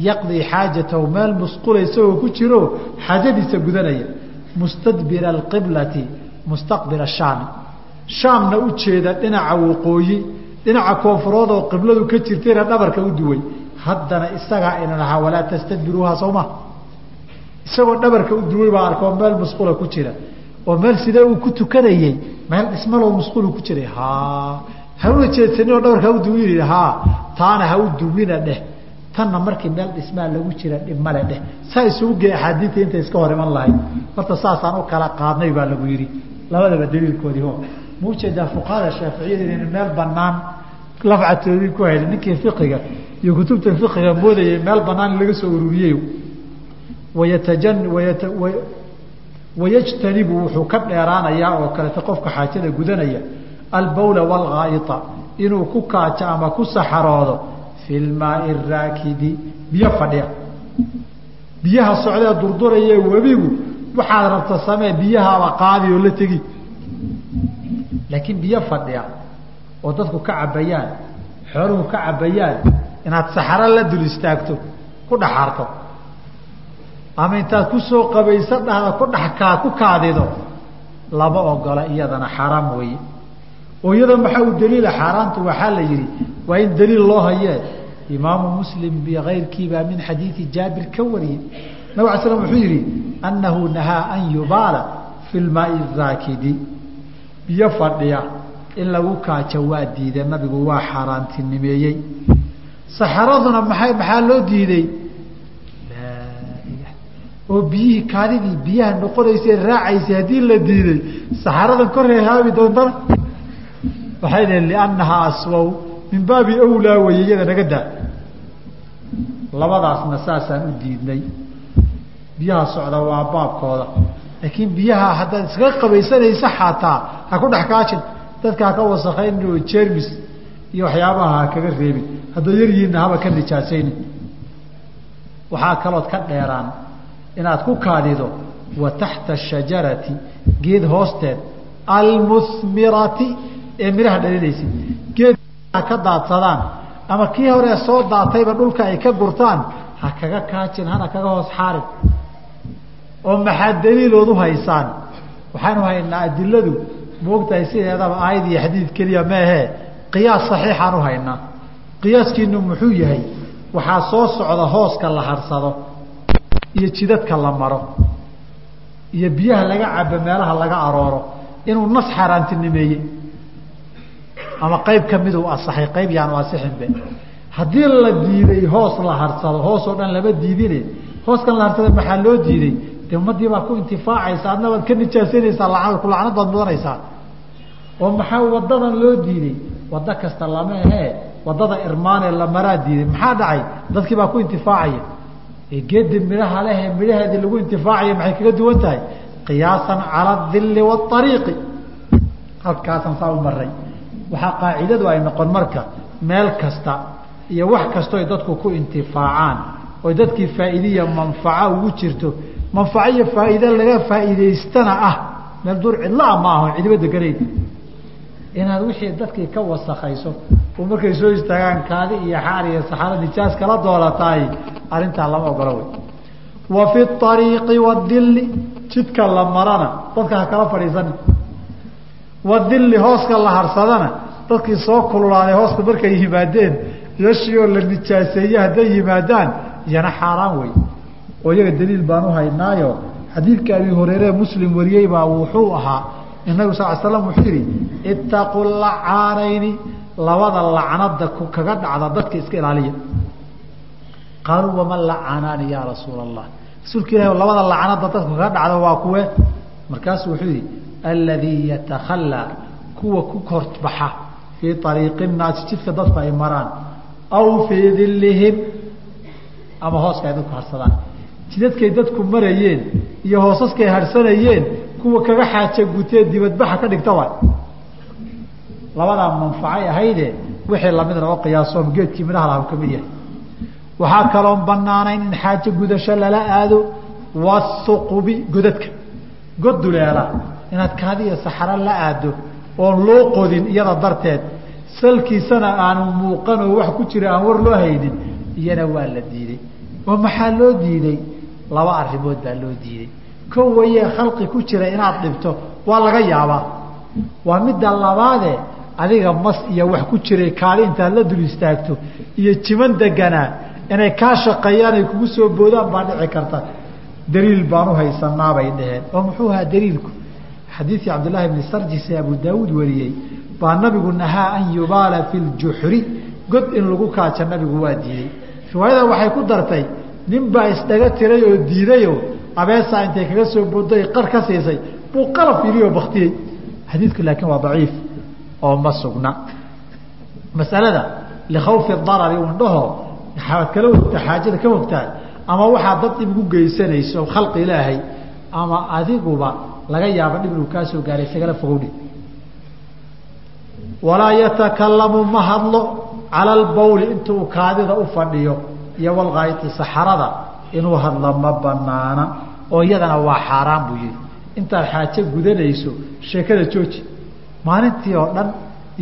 yaqdii xaajatahu meel musqula isagoo ku jiro xaajadiisa gudanaya. Mustadbira alqiblati mustaqbila shaami shaamna u jeeda dhinaca waqooyi dhinaca koonfurood oo qibladu ka jirtayna dhabarka u duway. Haddana isagaa ina lahaa walaa tastadbiruuha sowma isagoo dhabarka u duway baa arkoo meel musqula ku jira. Oo meel sidee uu ku tukanayey meel dhismaloo musqulu ku jiray? Ha ha una jeedsanin oo dhabarka ha u duwin ha taana ha u duwina dheh. Tanna markii meel dhismaa lagu jira dhibmale dheh. Saa isugu gee axaadiidta intay iska hor iman lahayd. Horta saasaan u kala qaadnay baa lagu yidhi. Labadaba daliilkoodii ho ma u jeedaa fuqahada shaaficiyada inayna meel banaan lafcatoodii ku haynin ninkii fiqiga iyo kutubta fiqiga moodayay meel banaan in laga soo ururiyey. Wayatajan wayata wayajtanibu wuxuu ka dheeraanayaa oo kaleta qofka xaajada gudanaya albawla waalghaa'ita inuu ku kaajo ama ku saxaroodo fi lmaai raakidi biyo fadhiya biyaha socdee durduraye webigu waxaad rabta samee biyahaaba qaadi oo la tegi laakiin biyo fadhiya oo dadku ka cabayaan xooluhu ka cabayaan inaad saxaro la dul istaagto ku dhaxarto ama intaad ku soo qabaysa dhahda ku dhakaa ku kaadido lama ogola iyadana xaaraam weeye oo iyada maxaa u daliila xaaraantu waxaa la yihi waa in daliil loo hayee imaamu muslim bikayrkiibaa min xadiidi jaabir ka wariyey. Nabig ala slam wuxuu yihi annahu nahaa an yubaala fi lmaai raakidi biyo fadhiya in lagu kaajo waa diiday. Nabigu waa xaaraantinimeeyey. Saxaraduna maay maxaa loo diiday? Oo biyihii kaadidii biyaha noqonaysay raacaysay haddii la diiday. Saxaradan koree haabi doontana waxay dhaheen liannahaa aswaw min baabi awlaa weye iyada naga daa labadaasna saasaan u diidnay. Biyaha socda waa baabkooda. Laakiin biyaha haddaad iskaga qabaysanaysa xataa ha ku dhex kaajin dadka ha ka wasakayn jermis iyo waxyaabaha ha kaga reebin. Hadday yaryihiinna haba ka nijaasaynin. Waxaa kalood ka dheeraan inaad ku kaadido wa taxta ashajarati geed hoosteed almuhmirati ee midhaha dhalinaysid geed ka daadsadaan ama kii hore soo daatayba dhulka ay ka gurtaan ha kaga kaajin hana kaga hoos xaarin. Oo maxaa daliilood u haysaan? Waxaanu haynaa adiladu moogtahay sideedaba aayad iyo xadiid keliya meehee qiyaas saxiixaan u haynaa. Qiyaaskiinu muxuu yahay? Waxaa soo socda hooska la harsado iyo jidadka la maro iyo biyaha laga cabo meelaha laga arooro inuu nas xaaraantinimeeyey ama qayb kamiduu asaxay qayb yaanu asixinbe haddii la diiday hoos la harsado hoos oo dhan lama diidine. Hooskan la harsada maxaa loo diiday? De ummadii baa ku intifaacaysa adna waad ka nijaasanaysaa ku lacnad baad mudanaysaa. Oo maxaa wadadan loo diiday? Wado kasta lama ahee waddada irmaanee la maraa diiday. Maxaa dhacay? Dadkii baa ku intifaacaya. Ee geedi midhaha lehe midhaheedii lagu intifaacaya maxay kaga duwan tahay? Qiyaasan cala adilli waariiqi halkaasan saa u maray waxaa qaacidadu ay noqon marka meel kasta iyo wax kastoo dadku ku intifaacaan oo dadkii faa'iidiya manfaco ugu jirto. Manfaco iyo faa'iide laga faa'iidaystana ah meel duur cidlaa ma aho cidiba deganayd inaad wixii dadkii ka wasakayso oo markay soo istaagaan kaadi iyo xaar iyo saxaro nijaas kala doolataay arrintaa lama ogolo wey. Wa fi ariiqi wadilli jidka la marana dadka ha kala fadhiisani wadilli hooska la harsadana dadkii soo kululaaday hooska markay yimaadeen yashii oo la nijaaseeye hadday yimaadaan iyana xaaraan wey oo iyaga daliil baan u haynaayo. Xadiidka abi hureyre muslim wariyey baa wuxuu ahaa in nabig sal slam wuxuu yihi itaqu lacaanayni labada lacnada kaga dhacda dadka iska ilaaliya. Qaaluu waman lacaanaani ya rasuula allah rasuulka ilahi labada lacnada dadka kaga dhacda waa kuwe. Markaasuu wuxuu yihi aladii yatakhalaa kuwa ku korbaxa fii ariiqi naasi jidka dadku ay maraan aw fii dilihim ama hooska ay dadku harsadaan jidadkay dadku marayeen iyo hoosaskay harsanayeen kuwa kaga xaaja gutee dibadbaxa ka dhigta waay labadaa manfacay ahayde wixii lamidna oo qiyaasoom geedkii midhaha laha ka mid yahay waxaa kaloon banaanayn in xaajo gudasho lala aado wasuqubi godadka god duleela inaad kaadiya saxaro la aado oon loo qodin iyada darteed salkiisana aanu muuqan oo wax ku jira aan war loo haynin iyana waa la diiday oo maxaa loo diiday laba arrimood baa loo diiday ko wayee khalqi ku jira inaad dhibto waa laga yaabaa. Waa midda labaade adiga mas iyo wax ku jiray kaali intaad la dul istaagto iyo jiman deganaa inay kaa shaqeeyaan ay kugu soo boodaan baa dhici karta. Daliil baan u haysanaa bay dhaheen oo muxuu ahaa daliilku xadiidkii cabdillaahi bni sarjis ee abu daawuud wariyey baa nabigu nahaa an yubaala fi ljuxri god in lagu kaaja nabigu waa diiday riwaayada waxay ku dartay nin baa isdhaga tiray oo diidayo abeesaa intay kaga soo booday qar ka siisay buu qalab yilioo baktiyey xadiidku laakiin waa daciif oo ma sugna. Masalada likhawfi darari undhaho waxaad kala hogtaa xaajada ka hogtaa ama waxaa dad dhib ugu geysanayso khalqi ilaahay ama adiguba laga yaabo dhib inuu kaa soo gaaray isagala fogowdhi walaa yatakalamu ma hadlo cala albawli intuu kaadida u fadhiyo iyo walkaaiti saxarada inuu hadlo ma banaana oo iyadana waa xaaraan buu yihi intaad xaajo gudanayso sheekada jooji. Maalintii oo dhan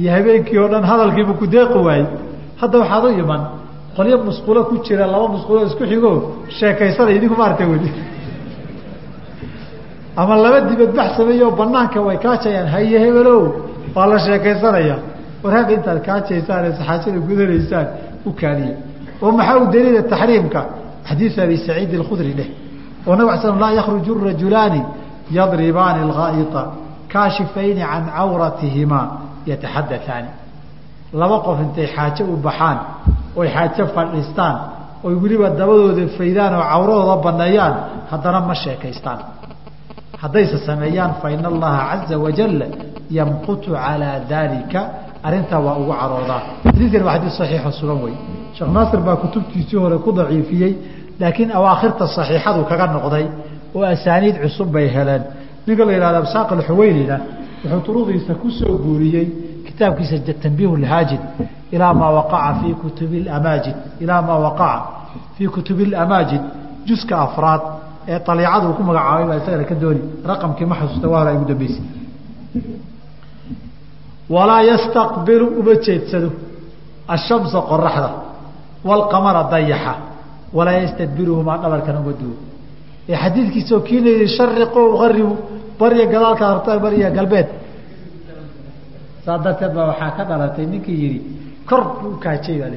iyo habeenkii oo dhan hadalkiibu ku deeqi waayey. Hadda waxaad u iman qolyo musqulo ku jira laba musqulo isku xigo sheekaysana idinku maaragtay weli ama laba dibadbax sameeyo banaanka way kaajayaan haye hebelow waa la sheekaysanaya. War hadda intaad kaajaysaan ee saxaajada gudanaysaan u kaadiya oo maxaa u daliila taxriimka? Xadiid abi saciid اkhudri dheh. Oo nabg sl laa yakruju rajulaani yadribaani اlghaa'ita kaashifayni can cawratihimaa yataxadataani laba qof intay xaajo u baxaan oy xaajo fadhiistaan oy weliba dabadooda faydaan oo cawradooda baneeyaan haddana ma sheekaystaan haddayse sameeyaan fa ina allaha caza wajalla yamqutu calaa daalika arrintaa waa ugu caroodaa. Xadiidkan waa xadiis saxiixo sugan wey sheekh naasir baa kutubtiisii hore ku daciifiyey laakiin awaakhirta saxiixadu kaga noqday oo asaaniid cusub bay heleen. Ninka la yihahdo absaaq alxuweynina wuxuu turudiisa ku soo guuriyey kitaabkiisa tanbiih lhaajid ilaa maa waqaca fii kutubi amaajid ilaa maa waqaca fii kutubi lamaajid juska afraad ee aliicadu ku magacaabay baa isagana ka dooni. Raqamkii ma xasuusta waa hora ugu dambeysay. Walaa yastaqbilu uma jeedsado ashamsa qoraxda waalqamara dayaxa walaa yastadbiruhumaa dhabarkan uma duwo ee xadiidkiisao kiina yihi shariqo uqaribu barya gadaalka harta barya galbeed. Saa darteed baa waxaa ka dhalatay ninkii yihi kor buu ukaajay baa l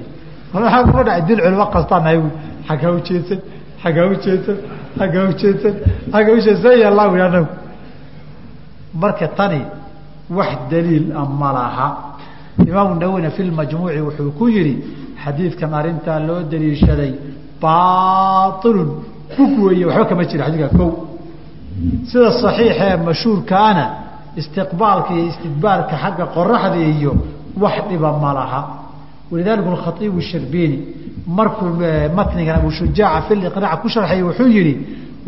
waaa kuma dhacay dil culimo kastaan xaggaa ujeedsan xaggaa ujeedsan xaggaa ujeedsan xaggaa ujeedsan yalla wi anagu marka tani wax daliil a ma laha. Imaamu nawowina fi lmajmuuci wuxuu ku yihi xadiidkan arrintaa loo daliishaday baailun bug weeye waxba kama jira xadiidka kow. Sida saxiixa ee mashhuurkaana istiqbaalka iyo istidbaarka xagga qoraxda iyo wax dhiba ma laha. Walidalika khaiibu shirbiini markuu matnigan abu shujaaca fi liqnaac ku sharxay wuxuu yihi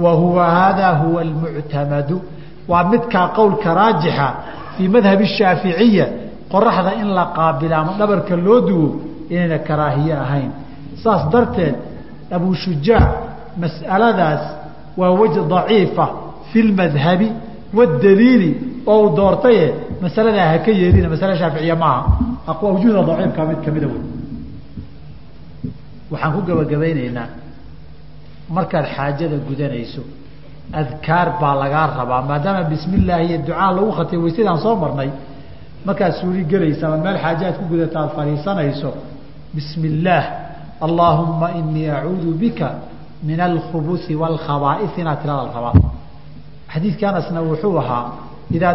wa huwa hada huwa almuctamadu. Waa midkaa qowlka raajixa fii madhabi shaaficiya qoraxda in la qaabila ama dhabarka loo duwo inayna karaahiye ahayn. Saas darteed abu shujaac mas'aladaas waa waj daciifa fi lmadhabi wadaliili oo uu doortaye masaladaa haka yeelina masale shaaficiya maaha awjuhda daciifka mid kamida wey waxaan ku gabagabaynaynaa markaad xaajada gudanayso adkaar baa lagaa rabaa maadaama bismi iyo ducaa lagu khatay waysadaan soo marnay. Markaad gelaysa ama meel xaaje ku gudata aad fadhiisanayso bismi illaah allaahumma inii acuudu bika min alkhubusi waalkhabaaisi inaad tirada rabaa. Xadiidkii anasna wuxuu ahaa idaa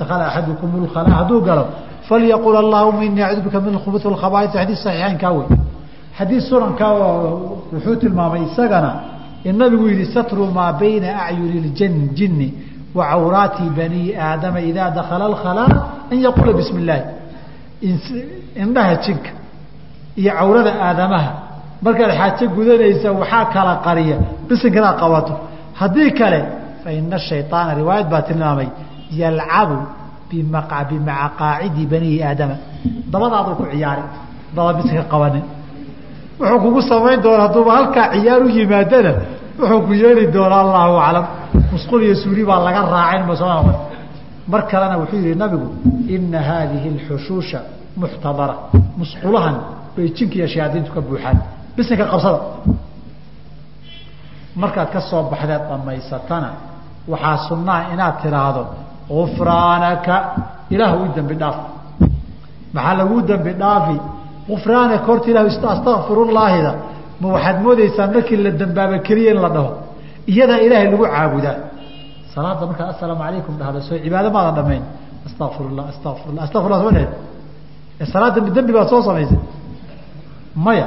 dakala axadukum lkhala hadduu galo falyaqul allahuma inii acuudu bika min alkhubusi walkhabaaisi xadiis saxiixeynkaa wey xadiis sunankaa wuxuu tilmaamay isagana in nabigu yihi satru maa bayna acyuni ljan jinni wa cawraati bani aadama idaa dakala alkhalaa an yaquula bismi illaahi indhaha jinka iyo cawrada aadamaha. Markaad xaajo gudanaysa waxaa kala qariya bisinkanaad qabato haddii kale fa ina riwaayad baa tilmaamay yalcabu bimaqaacidi bani aadama. Dabadaaduu ku ciyaari daba bisinka qabanin wuxuu kugu samayn doona hadduuba halkaa ciyaar u yimaadana wuxuu ku yeeli doonaa allahu aclam. Musqul iyo suuli baa laga raacin ma soo mar kalena wuxuu yihi nabigu ina haadihi اlxushuusha muxtadara musqulahan bay jinka iyo shayaadiintu ka buuxaan. Bisinka qabsada markaad ka soo baxdeed dhammaysatana waxaa sunnaha inaad tiraahdo gufraanaka ilaah i dambi dhaaf maxaa laguu dambi dhaafi gufraanaka horta ilah astakfirullaahida ma waxaad moodeysaa markii la dambaaba keliya in la dhaho? Iyadaa ilaahay lagu caabudaa salaada markaad assalaamu calaykum dhahdo soo cibaado maadan dhamayn astaqfirullah astaqfirullah astaqfirullah soo dheed salaada dembi baad soo samaysay? Maya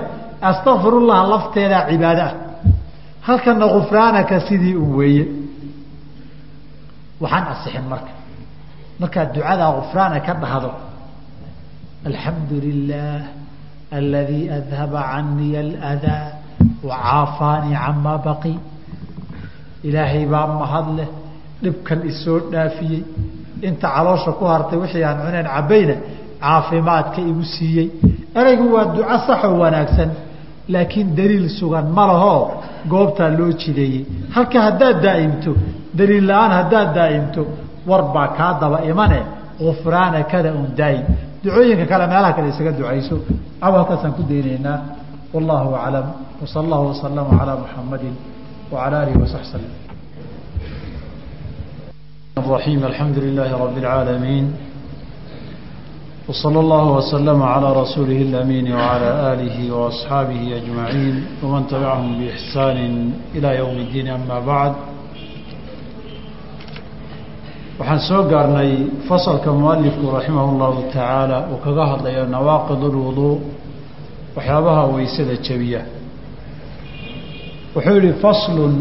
astakfirullah lafteedaa cibaado ah. Halkana gufraanaka sidii un weeye. Waxaan asixin marka. Markaad ducadaa gufraana ka dhahdo alxamdu lilah aladii adhaba caniya aladaa wacaafaanii camaa baqi ilaahay baa mahad leh dhibkan isoo dhaafiyey inta caloosha ku hartay wixii aan cuneen cabayna caafimaadka igu siiyey ereygu waa duco saxoo wanaagsan laakiin daliil sugan ma lahoo goobtaa loo jideeyey halka haddaad daa'imto daliil la'aan haddaad daa'imto war baa kaa daba imane gufraana kada un daayim ducooyinka kale meelaha kale isaga ducayso aw halkaasaan ku daynaynaa wallahu aclam wasala allahu wasalama calaa muxamadi wacala alihi wasaxbi slm الرحيم الحمد لله رب العالمين وصلى الله وسلم على رسوله الأمين وعلى آله وأصحابه أجمعين ومن تبعهم بإحسان إلى يوم الدين أما بعد waxaan soo gaarnay fasalka mualifku raximah اllahu tacaala uu kaga hadlayo nawaaqid اlwuduu waxyaabaha weysada jebiya wuxuu yihi faslun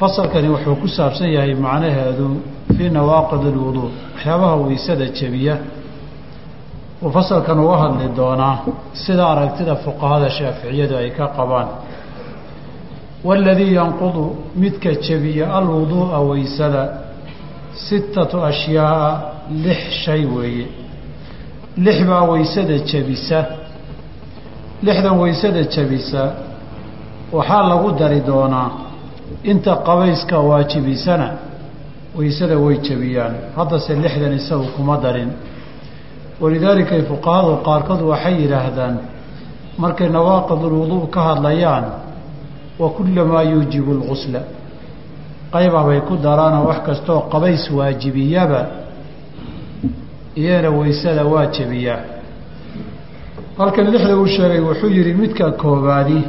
fasalkani wuxuu ku saabsan yahay macnaheedu fii nawaaqid اlwuduu waxyaabaha weysada jebiya uu fasalkan uga hadli doonaa sida aragtida fuqahada shaaficiyadu ay ka qabaan waladii yanqudu midka jebiya alwuduu'a weysada sittatu ashyaaa lix shay weeye. Lix baa weysada jebisa lixdan weysada jebisa waxaa lagu dari doonaa inta qabayska waajibisana weysada way jebiyaan haddase lixdan isagu kuma darin. Walidaalika fuqahadu qaarkood waxay yidhaahdaan markay nawaaqidulwuduu ka hadlayaan wa kullamaa yuujibu lgusla qayba bay ku daraanoo wax kastooo qabays waajibiyaba iyana weysada waa jebiyaa halkan lixda uu sheegay wuxuu yidhi midka koobaadi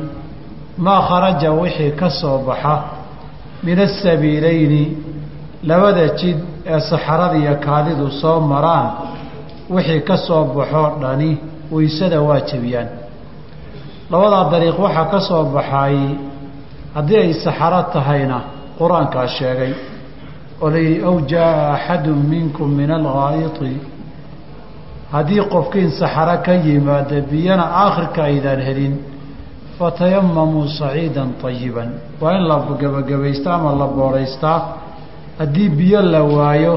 maa kharaja wixii ka soo baxa min asabiilayni labada jid ee saxarada iyo kaadidu soo maraan wixii ka soo baxoo dhani weysada waa jebiyaan labadaa dariiq waxaa ka soo baxay haddii ay saxaro tahayna qur'aankaa sheegay layidhi aw jaa-a axadu minkum min alghaa'iti haddii qofkiin saxaro ka yimaada biyana aakhirka aydaan helin fatayamamuu saciidan tayiban waa in la gebagabaystaa ama la boodhaystaa haddii biyo la waayo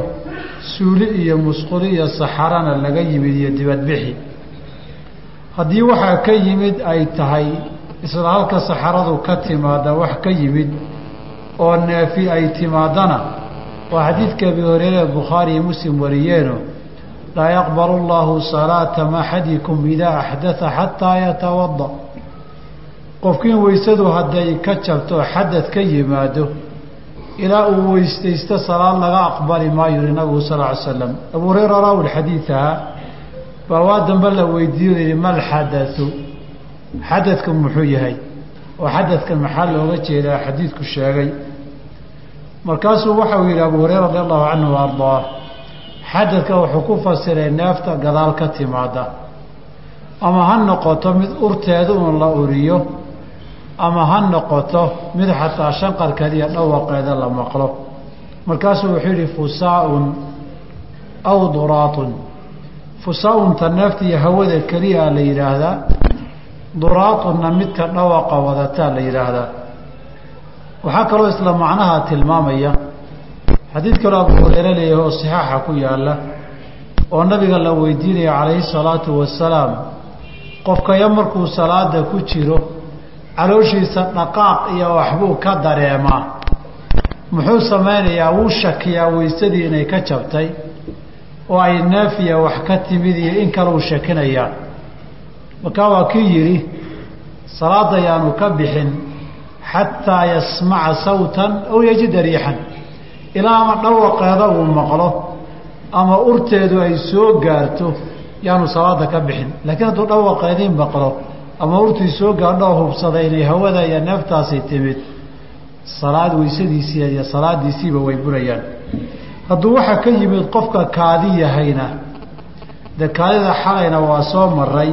suuli iyo musquli iyo saxarana laga yimid iyo dibadbixi haddii waxaa ka yimid ay tahay isla halka saxaradu ka timaada wax ka yimid oo neefi ay timaadana waa xadiidka abi horeere bukhaari iyo muslim wariyeeno. Laa yaqbalu llaahu salaata axadikum idaa axdaa xataa yatawada qofkiin weysadu hadday ka jabto xadad ka yimaado ilaa uu weystaysto salaad laga aqbali maayo yihi nabigu sal ly slam abu hureyra raawi xadiidaha baa waa dambe la weydiiyo yihi mal xadatu xadadku muxuu yahay oo xadadkan maxaa looga jeedaa xadiidku sheegay. Markaasuu waxau yidhi abu hureyra radi allahu canhu ardaa xadadka wuxuu ku fasiray neefta gadaal ka timaada ama ha noqoto mid urteeda uun la uriyo ama ha noqoto mid xataa shanqarkeeda iyo dhawaqeeda la maqlo. Markaasuu wuxuu yidhi fusaa-un aw duraatun. Fusaa-unta neefta iyo hawada keliyaa la yidhaahdaa duraatunna midka dhawaqa wadataa la yidhaahdaa waxaa kaloo isla macnaha tilmaamaya xadiid kaloo abu hureyre leeyahay oo saxaaxa ku yaalla oo nabiga la weydiinaya calayhi salaatu wasalaam qofkaya markuu salaada ku jiro calooshiisa dhaqaaq iyo waxbuu ka dareemaa. Muxuu samaynayaa wuu shakiyaa weysadii inay ka jabtay oo ay naafiya wax ka timid iyo in kale uu shakinayaa markaa waa kii yidhi salaada yaanu ka bixin xataa yasmaca sawtan aw yajida riixan ilaa ama dhawaqeeda uu maqlo ama urteedu ay soo gaarto yaanu salaada ka bixin. Laakiin hadduu dhawaqeedii maqlo ama urtii soo gaadhoo hubsada inay hawada iyo neeftaasi timid salaad weysadiisii iyo salaadiisiiba way burayaan. Hadduu waxaa ka yimid qofka kaadi yahayna dee kaadida xalayna waa soo maray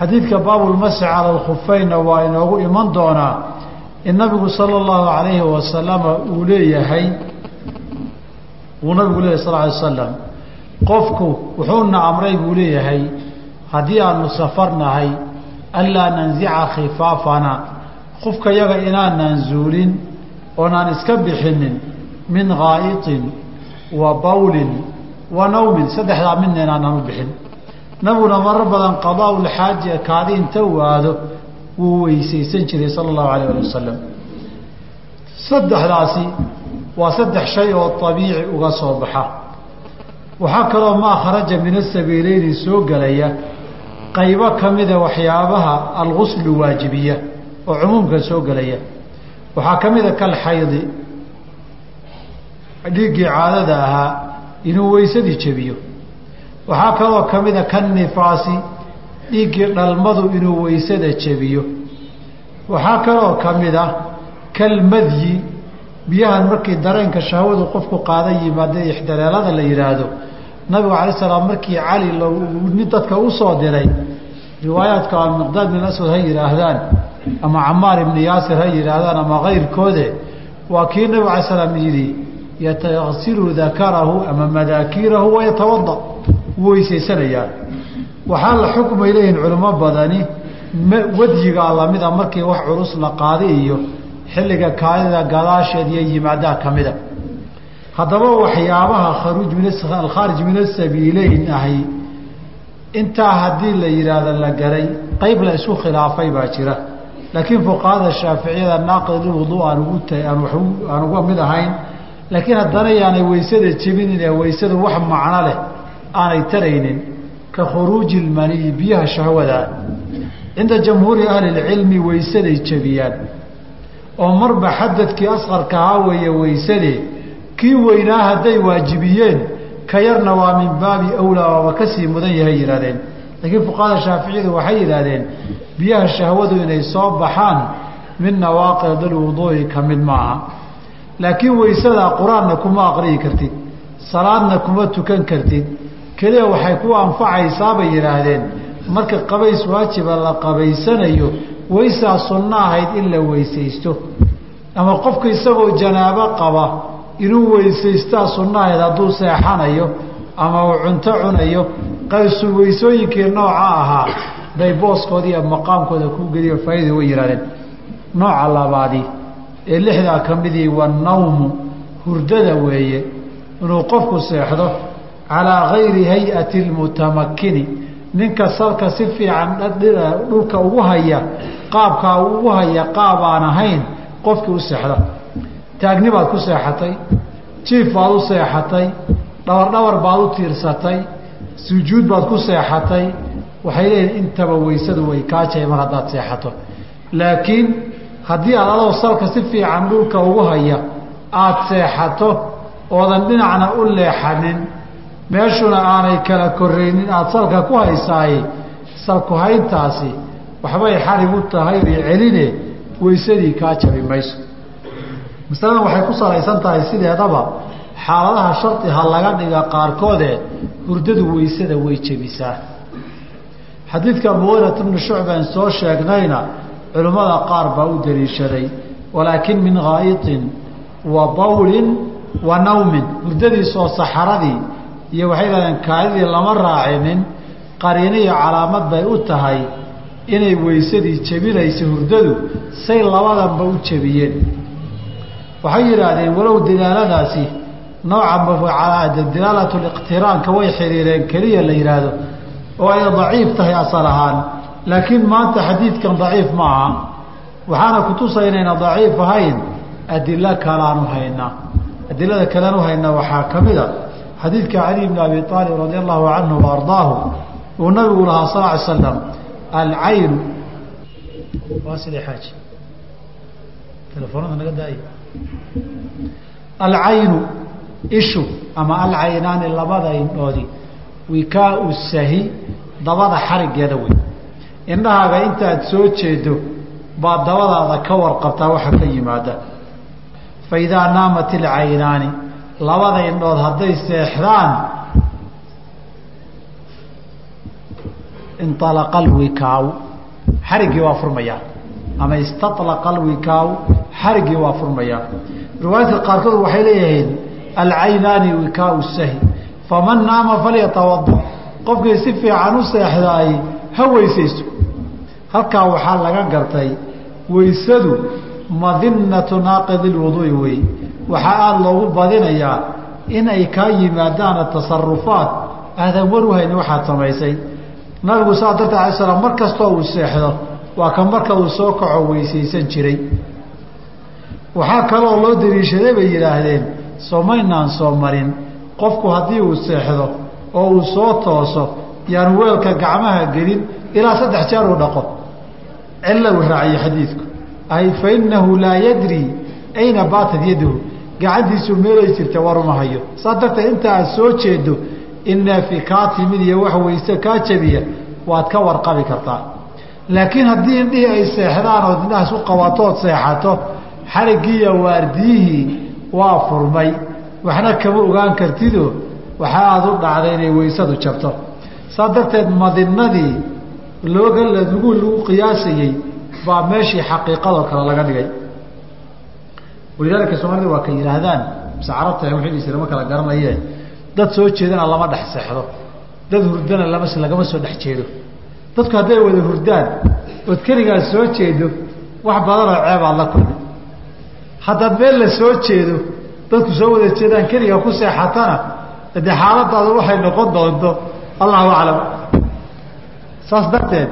xadiidka baabulmasi cala alkhufeynna waa inoogu iman doonaa in nabigu sala allahu calayhi wasalama uu leeyahay uu nabigu leeyahay sal ly slam qofku wuxuuna amray buu leeyahay haddii aanu safar nahay anlaa nanzica khifaafana qofka yaga inaanaan zuulin oonaan iska bixinin min haa'itin wa bawlin wa nawmin saddexdaa midna inaanaan u bixin nabiguna marar badan qadaaulxaaji kaadi inta aado wuu weysaysan jiray sala allahu alayh ali wasalam saddexdaasi waa saddex shay oo abiici uga soo baxa. Waxaa kaloo maa kharaja min asabiileyni soo gelaya qaybo ka mida waxyaabaha alguslu waajibiya oo cumuumka soo gelaya waxaa ka mida kalxaydi dhiiggii caadada ahaa inuu weysadii jebiyo waxaa kaloo ka mida kannifaasi dhiiggii dhalmadu inuu weysada jebiyo. Waxaa kaloo ka mida kalmadyi biyahan markii dareenka shahwadu qofku qaadan yimaada ixdaleelada la yidhaahdo nabigu calay salaam markii cali nin dadka u soo diray riwaayaadka a miqdaad bin aswad ha yidhaahdaan ama camaar ibni yaasir ha yidhaahdaan ama kayrkoode waa kii nabigu alay salaam yidhi yatasilu dakarahu ama madaakirahu wayatawada wuu weysaysanayaa waxaa la xukmay leeyihiin culimo badani wadyigaa lamida markii wax culus la qaadi iyo xilliga kaadida gadaasheed iyo yimaadaa ka mida. Haddaba waxyaabaha kharuuj min alkhaarij min asabiileyn ahi intaa haddii la yidhaahdo la garay qayb la isku khilaafay baa jira. Laakiin fuqahada shaaficiyada naaqid lwudu aan ugu ta aan uga mid ahayn. Laakiin haddana yaanay weysada jebinin ee weysada wax macno leh aanay taraynin ka khuruuji ilmaniyi biyaha shahwada. Cinda jamhuuri ahli lcilmi weysaday jebiyaan. Oo marba xadadkii asqarka ahaa weeye weysadee kii weynaa hadday waajibiyeen ka yarna waa min baabi awlaa waaba ka sii mudan yahay yidhahdeen laakiin fuqahada shaaficiyadu waxay yidhaahdeen biyaha shahwadu inay soo baxaan min nawaaqid alwuduu'i ka mid maaha. Laakiin weysadaa qur'aanna kuma aqriyi kartid salaadna kuma tukan kartid keliya waxay ku anfacaysaa bay yidhaahdeen. Marka qabays waajiba la qabaysanayo weysaa sunno ahayd in la weysaysto. Ama qofka isagoo janaabo qaba inuu weysaystaa sunno ahayd hadduu seexanayo ama uu cunto cunayo qaysu weysooyinkii nooca ahaa bay booskooda iyo maqaamkooda ku geliyo faaida way yidhahdeen nooca labaadi ee lixdaa ka midii wanawmu hurdada weeye inuu qofku seexdo calaa gayri hay'ati lmutamakini ninka salka si fiican dhulka ugu haya qaabkaa ugu haya qaab aan ahayn qofkii u seexda. Taagni baad ku seexatay jiif baad u seexatay dhawardhawar baad u tiirsatay sujuud baad ku seexatay. Waxay leeyihiin intaba weysadu way kaajay mar haddaad seexato. Laakiin haddii aad adoo salka si fiican dhulka ugu haya aada seexato oodan dhinacna u leexanin meeshuna aanay kala koraynin aada salka ku haysaay salku hayntaasi waxbay xarig u tahay celine weysadii kaa jabi mayso. Masaladan waxay ku salaysan tahay sideedaba xaaladaha shardiha laga dhiga qaarkoodee hurdadu weysada way jebisaa. Xadiidka mugiirat bnu shucban soo sheegnayna culimmada qaar baa u daliishaday walaakin min haa'iطin wa bawlin wa nawmin. Hurdadiisoo saxaradii iyo waxay dhahdeen kaadidii lama raacinin qariino iyo calaamad bay u tahay inay weysadii jebinaysa hurdadu say labadanba u jebiyeen. Waxay yidhaahdeen walow dilaaladaasi nooca dilaalat liqtiraanka way xiriireen keliya la yidhaahdo oo ay daciif tahay asal ahaan. Laakiin maanta xadiidkan daciif ma aha. Waxaana kutusay inayna daciif ahayn adilo kalaanu haynaa adilada kalean u haynaa waxaa ka mid a xadiidka cali bni abi aalib radi allahu canhu wa ardaahu uu nabigu lahaa sal ly slam alcaynu waa sidee telefoonada naga daay alcaynu ishu ama alcaynaani labada indhoodi wikaau sahi dabada xarigeeda wey indhahaaga intaad soo jeedo baad dabadaada ka warqabtaa waxa ka yimaada. Fa idaa naamat ilcaynaani labada indhood hadday seexdaan inalaqa alwikaaw xariggii waa furmayaa ama istalaqa alwikaaw xariggii waa furmayaa riwaayadka qaarkood waxay leeyihiin alcaynaani wikaau sahi. Faman naama falyatawada qofkii si fiican u seexdaay ha weysaysto. Halkaa waxaa laga gartay weysadu madinatu naaqidi lwuduui wey waxaa aada loogu badinayaa in ay kaa yimaadaan tasarufaat aadan war u hayni waxaad samaysay. Nabigu saa darteed alay slam mar kastoo uu seexdo waa ka marka uu soo kaco weysaysan jiray. Waxaa kaloo loo daliishaday bay yidhaahdeen soomaynaan soo marin. Qofku haddii uu seexdo oo uu soo tooso yaanu weelka gacmaha gelin ilaa saddex jeer uu dhaqo. Cilla uu raaciyo xadiidku. Ay fa innahu laa yadri ayna baatad yadahu gacantiisu meelay jirta waruma hayo. Saa darteed inta aad soo jeedo in neefi kaa timid iyo wax weyse kaa jabiya waad ka warqabi kartaa. Laakiin haddii indhihii ay seexdaan ood indhahaas u qabatood seexato xarigiiyo waardiyihii waa furmay. Waxna kama ogaan kartido waxa aada u dhacday inay weysadu jabto. Saa darteed madinadii looga lagu lagu qiyaasayey baa meeshii xaqiiqadoo kale laga dhigay walidaalika soomaalida waa ka yidhaahdaan mise carabta wiiisa lama kala garanaye dad soo jeedana lama dhex seexdo dad hurdana lama lagama soo dhex jeedo dadku hadday wada hurdaan ood keligaas soo jeedo wax badanoo ceebaad la kulmi haddaad meel la soo jeedo dadku soo wada jeedaan keliga ku seexatana dee xaaladaadu waxay noqon doonto allahu aclam saas darteed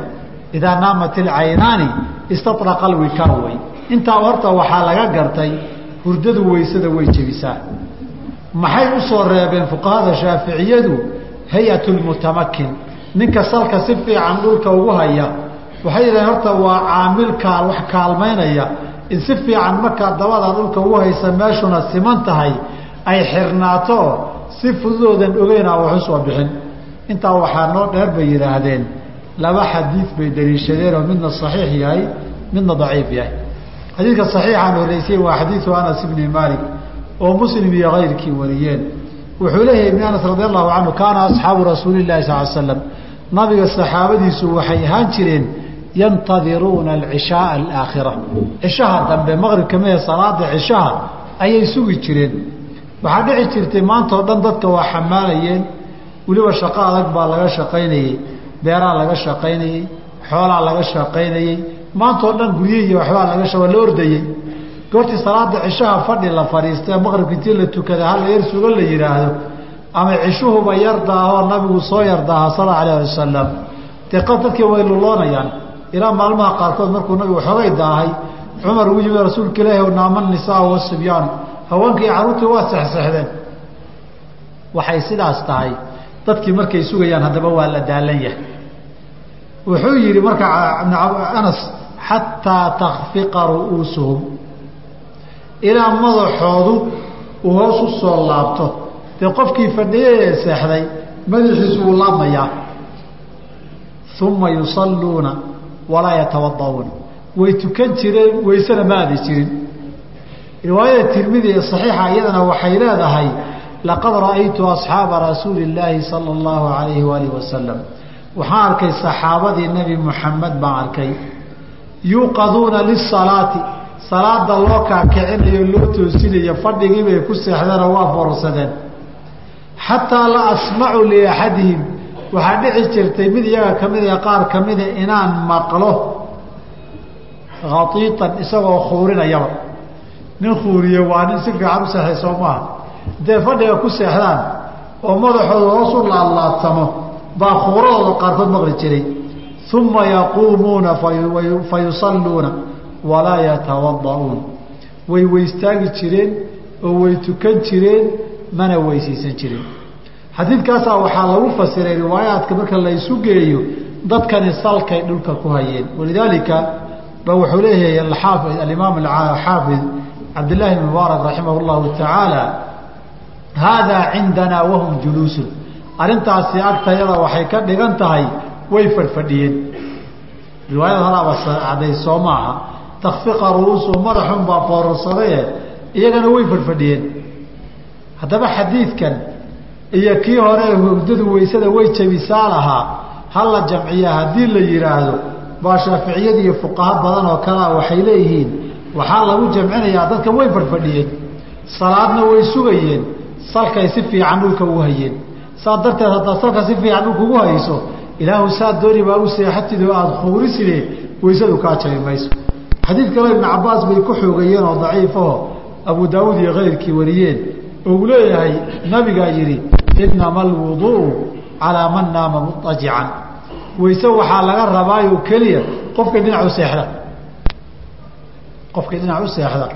idaa naamat ilcaynaani istatraqa alwikaa wey intaa horta waxaa laga gartay hurdadu weysada way jebisaa. Maxay u soo reebeen fuqahada shaaficiyadu? Hay'at lmutamakin ninka salka si fiican dhulka ugu haya. Waxay yidhahdeen horta waa caamil kaal wax kaalmaynaya. In si fiican markaa dabada dhulka ugu haysa meeshuna siman tahay ay xirnaato si fududoodan ogeynaa wax u soo bixin. Intaa waxaa noo dheer bay yidhaahdeen laba xadiid bay daliishadeen oo midna saxiix yahay midna daciif yahay xadiidka saxiixaan horreysay waa xadiidu anas ibni maalik oo muslim iyo kayrkii wariyeen. Wuxuu leeyahay ibn anas radi allahu canhu kaana asxaabu rasuuli lahi sal slam nabiga saxaabadiisu waxay ahaan jireen yantadiruuna alcishaaa alaakhira. Cishaha dambe maqribka mehe salaada cishaha ayay sugi jireen. Waxaa dhici jirtay maanta oo dhan dadka waa xamaalayeen. Weliba shaqo adag baa laga shaqaynayey beeraa laga shaqaynayey xoolaa laga shaqaynayey maanta oo dhan guryihiiy waxbaa laga waa la ordayey. Goortii salaada cishaha fadhi la fadhiista ee intii la tukada hal yar sugo la yidhaahdo ama cishuhuba yardaahoo nabigu soo yardaaha sala alayh wasalam dee qab dadkii way luloonayaan. Ilaa maalmaha qaarkood markuu nabigu xoogay daahay cumar ugu yimid rasuulka ilaahi naama nisaa wasibyaanu haweenkii carruurtii waa sexsexdeen waxay sidaas tahay. Dadkii markay sugayaan haddaba waa la daalan yahay. Wuxuu yidhi marka anas xataa takfiqa ru'uusuhum. Ilaa madaxoodu uu hoos u soo laabto. Dee qofkii fadhiyay ee seexday madaxiisu wuu laabmayaa. Uma yusalluuna walaa yatawada'uuna way tukan jireen waysena ma aadi jirin. Riwaayada tirmidi ee saxiixa iyadana waxay leedahay laqad ra'aytu asxaaba rasuuli illaahi sala allahu alayhi waalihi wasalam waxaan arkay saxaabadii nebi muxamed baan arkay yuuqaduuna lisalaati. Salaada loo kaakicinayo loo toosinayo fadhigii bay ku seexdeenoo waa boorsadeen. Xataa la asmacu liaxadihim. Waxaa dhici jirtay mid iyaga ka mid ee qaar ka mida inaan maqlo khaiitan isagoo khuurinayaba. Nin khuuriye waa nin si fiican u seexday soo maaha intay fadhiga ku seexdaan oo madaxooda hoos u laadlaadsamo baa khuuradooda qaarkood maqli jiray uma yaquumuuna fa yusalluuna walaa yatawada'uun way weystaagi jireen oo way tukan jireen mana weysaysan jirin xadiidkaasaa waxaa lagu fasiray riwaayaadka marka la isu geeyo dadkani salkay dhulka ku hayeen walidaalika ba wuxuu leeyahay aafi alimaam xaafid cabdillaahi bn mubaarak raximah llahu tacaala haadaa cindanaa wahum juluusun arrintaasi agtayada waxay ka dhigan tahay way fadhfadhiyeen riwaayada horaaba cadday soo maaha. Takfiqa ru'uusu madaxun baa foorarsadayee iyagana way fadhfadhiyeen haddaba xadiidkan iyo kii hore hurdadu weysada way jabisaa lahaa ha la jamciya haddii la yidhaahdo baa shaaficiyada iyo fuqaha badan oo kalea waxay leeyihiin waxaa lagu jamcinayaa dadkan way fadhfadhiyeen salaadna way sugayeen salkay si fiican dhulka ugu hayeen. Saa darteed haddaad salka si fiican dhulka ugu hayso ilaahu saa dooni baa u seexatid oo aada khuuriside weysadu kaa jabi mayso. Xadiid kale ibnu cabaas bay ku xoogayeen oo daciifaho abu daawuud iyo kayrkii wariyeen. Oo leeyahay nabigaa yidhi inama alwudu'u calaa man naama mutajican weyse waxaa laga rabaayo keliya qofkii dhinac u seexda. Qofkii dhinac u seexda.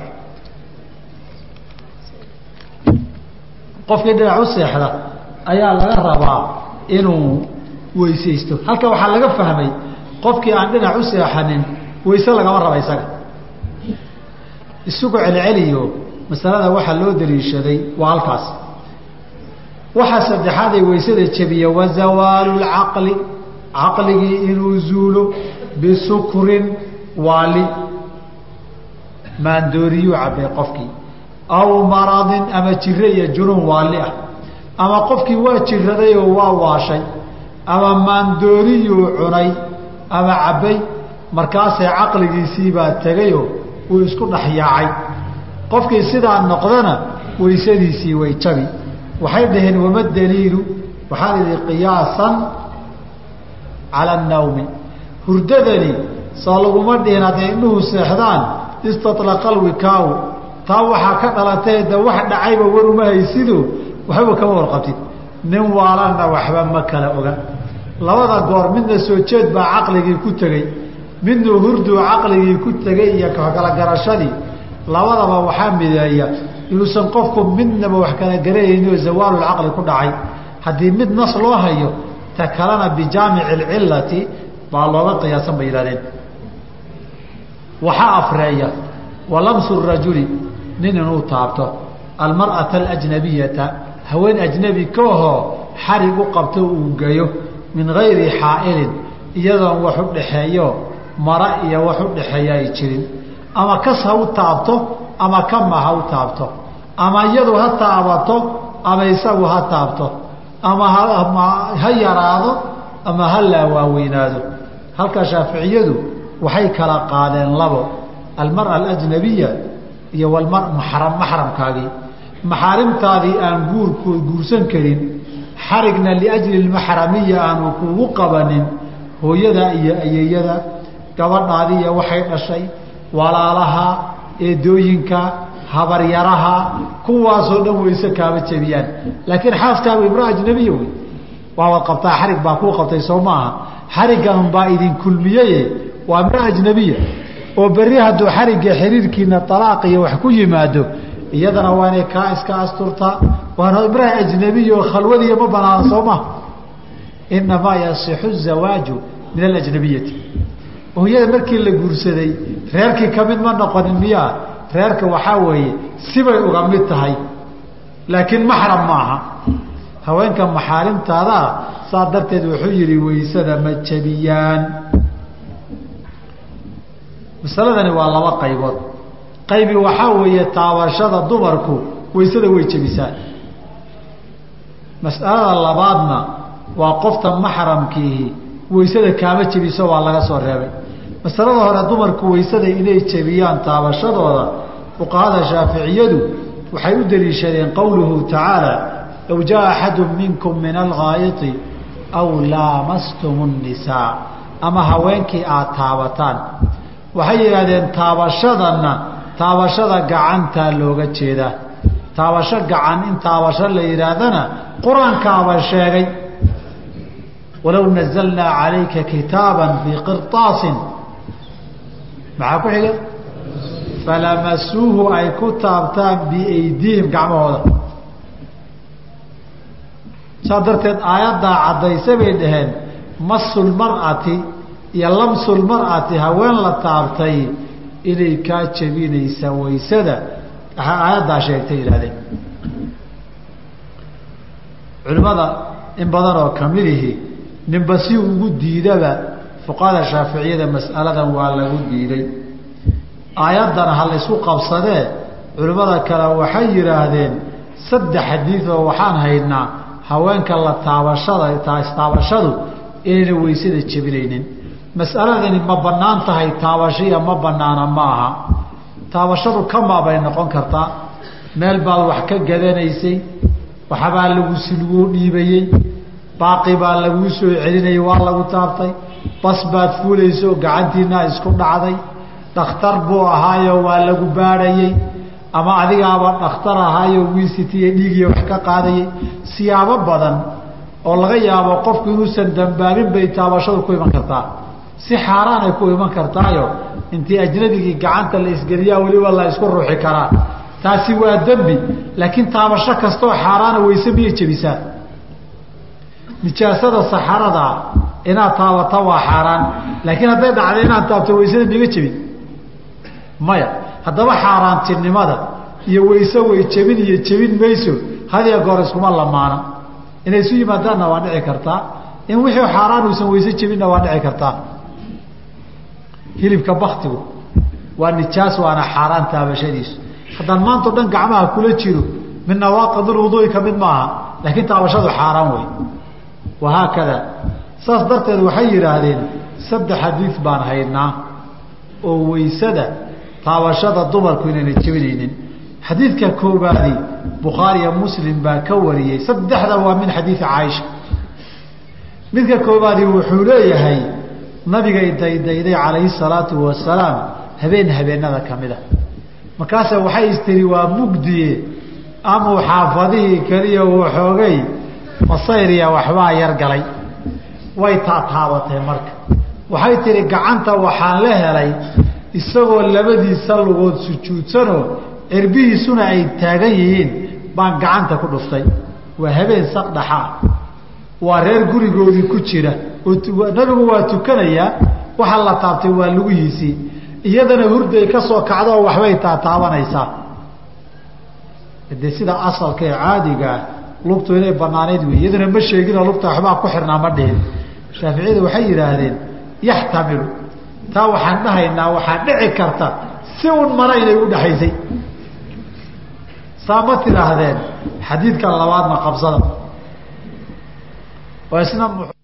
Qofkii dhinac u seexda ayaa laga rabaa inuu weysaysto. Halka waxaa laga fahmay qofkii aan dhinac u seexanin weyse lagama raba isaga. Isugu celceliyo masalada waxaa loo daliishaday waa halkaas. Waxaa saddexaad ee weysada jebiya wa zawaalu lcaqli caqligii inuu zuulo bisukrin waali. Maandooriyuu cabbay qofkii. Aw maradin ama jiro iyo junuun waalli ah. Ama qofkii waa jiraday oo waa waashay ama maandooriyuu cunay ama cabbay markaasee caqligiisiibaa tegayoo wuu isku dhex yaacay. Qofkii sidaa noqdana waysadiisii way jabi. Waxay dhaheen wama daliilu? Waxaa idhi qiyaasan cala annawmi. Hurdadani soo laguma dhihin hadday indhuhu seexdaan istatlaqa alwikaawu. Taa waxaa ka dhalatay de wax dhacayba war uma haysido. Waxbaba kama warqabtid nin waalanna waxba ma kala oga labada goor midna soo jeed baa caqligii ku tegey midna hurduu caqligii ku tegay iyo kala garashadii labadaba waxaa mideeya inuusan qofku midnaba wax kala garayayni oo zawaalulcaqli ku dhacay. Haddii mid nas loo hayo ta kalena bijaamici alcillati baa looga qiyaasan bay yihahdeen waxaa afreeya walamsu rajuli nin inuu taabto almar'ata alajnabiyata haween ajnebi ka ahoo xarig u qabto uu geyo min gayri xaa'ilin iyadoon wax u dhaxeeyo mara iyo wax u dhaxeeya ay jirin. Ama kas ha u taabto ama kama ha u taabto. Ama iyadu ha taabato ama isagu ha taabto. Ama ha yaraado ama ha laawaaaweynaado halka shaaficiyadu waxay kala qaadeen labo almara alajnabiya iyo walmar maxram maxramkaagii maxaarimtaadii aan guurku guursan karin xarigna liajli lmaxramiya aanu kugu qabanin hooyada iyo ayeeyada gabadhaadii iyo waxay dhashay walaalaha eedooyinka habaryaraha kuwaasoo dhan wayse kaama jebiyaan. Laakiin xaaskaagu imra ajnabiya wey waawad qabtaa xarig baa kuu qabtay soo maaha. Xariggan baa idin kulmiyeye waa imra ajnabiya oo berri hadduu xarigga xiriirkiina alaaq iyo wax ku yimaado iyadana waa inay kaa iska asturtaa waana imraa ajnabiya oo khalwadiiya ma banaana soo maha inamaa yasixu zawaaju min alajnabiyati hooyada markii la guursaday reerkii ka mid ma noqonin miyaa reerka waxaa weeye sibay uga mid tahay. Laakiin maxram maaha. Haweenka maxaarimtaadaa saa darteed wuxuu yihi waysada ma jabiyaan. Masaladani waa laba qaybood qaybi waxaa weeye taabashada dumarku waysada way jebisaan mas'alada labaadna waa qofta maxramkiihi waysada kaama jebiso waa laga soo reebay. Masalada hore dumarku waysada inay jebiyaan taabashadooda. Fuqahada shaaficiyadu waxay u daliishadeen qowluhu tacaala low jaa axadu minkum min alghaayiti aw laamastum nnisaa ama haweenkii aada taabataan. Waxay yidhahdeen taabashadanna taabashada gacantaa looga jeedaa. Taabasho gacan in taabasho la yidhaahdana qur'aankaaba sheegay walow nazalnaa calayka kitaaba fii qirطaasin maxaa ku xiga? Falamasuuhu ay ku taabtaan biaydiihim gacmahooda. Saa darteed aayaddaa caddaysa bay dhaheen masulmar'ati iyo lamsulmar'ati haween la taabtay inay kaa jebinaysa waysada aayaddaa sheegtay yidhahdeen culimmada in badan oo kamidihi ninba si ugu diidaba fuqahada shaaficiyada mas'aladan waa lagu diiday. Aayaddana ha laysku qabsadee culimmada kale waxay yidhaahdeen saddex xadiid oo waxaan haynaa haweenka la taabashada taabashadu inayna weysada jebinaynin mas'aladani ma bannaan tahay taabashiya ma bannaana ma aha taabashadu kamaa bay noqon kartaa meel baad wax ka gadanaysay waxbaa lagu silguu dhiibayey baaqi baa laguu soo celinayay waa lagu taabtay. Bas baad fuulayso gacantiinaa isku dhacday. Dhakhtar buu ahaayo waa lagu baadhayey ama adigaaba dhakhtar ahaayo wiisitiiyo dhiigiya wax ka qaadayay. Siyaabo badan oo laga yaabo qofku inuusan dambaabin bay taabashadu ku iman kartaa si xaaraanay ku iman kartaayo intii ajnabigii gacanta la isgeliyaa weliba la isku ruuxi karaa. Taasi waa dembi laakiin taabasho kastaoo xaaraana weyse miyay jebisaa. Nijaasada saxaradaa inaad taabata waa xaaraan laakiin hadday dhacday inaad taabto weysada miga jebin maya haddaba xaaraantinimada iyo weyse way jebin iyo jebin mayso hadiya goor iskuma lamaana inay isu yimaadaanna waa dhici kartaa. In wixii xaaraan uusan weyse jebinna waa dhici kartaa hilibka baktigu waa nijaas waana xaaraan taabashadiisu. Haddaan maanta o dhan gacmaha kula jiro min nawaaqidulwuduui ka mid maaha laakiin taabashadu xaaraan wey wahaakada saas darteed waxay yidhaahdeen saddex xadiid baan haynaa oo weysada taabashada dumarku inayna jebinaynin. Xadiidka koobaadi bukhaariya muslim baa ka wariyey. Saddexda waa min xadiidi caaisha. Midka koobaadi wuxuu leeyahay nabigay daydayday calayhi salaatu wasalaam habeen habeenada ka mid a. Markaase waxay istiri waa mugdiye amuu xaafadihii keliya waxoogay masayriya waxbaa yar galay. Way taataabatay marka. Waxay tihi gacanta waxaan la helay isagoo labadiisa lugood sujuudsanoo cirbihiisuna ay taagan yihiin baan gacanta ku dhuftay. Waa habeen saqdhaxaa waa reer gurigoodii ku jira. Nabigu waa tukanayaa waxa la taabtay waa lugihiisii iyadana hurday ka soo kacdo oo waxbay taataabanaysaa de sida asalka ee caadigaa lugtu inay banaanayd wey iyaduna ma sheeginoo lugta waxbaa ku xirnaa ma dhihin shaaficiyadu waxay yidhaahdeen yaxtamilu taa waxaan dhahaynaa waxaa dhici karta si un mara inay u dhexaysay saa ma tidhaahdeen xadiidkan labaadna qabsada oo isna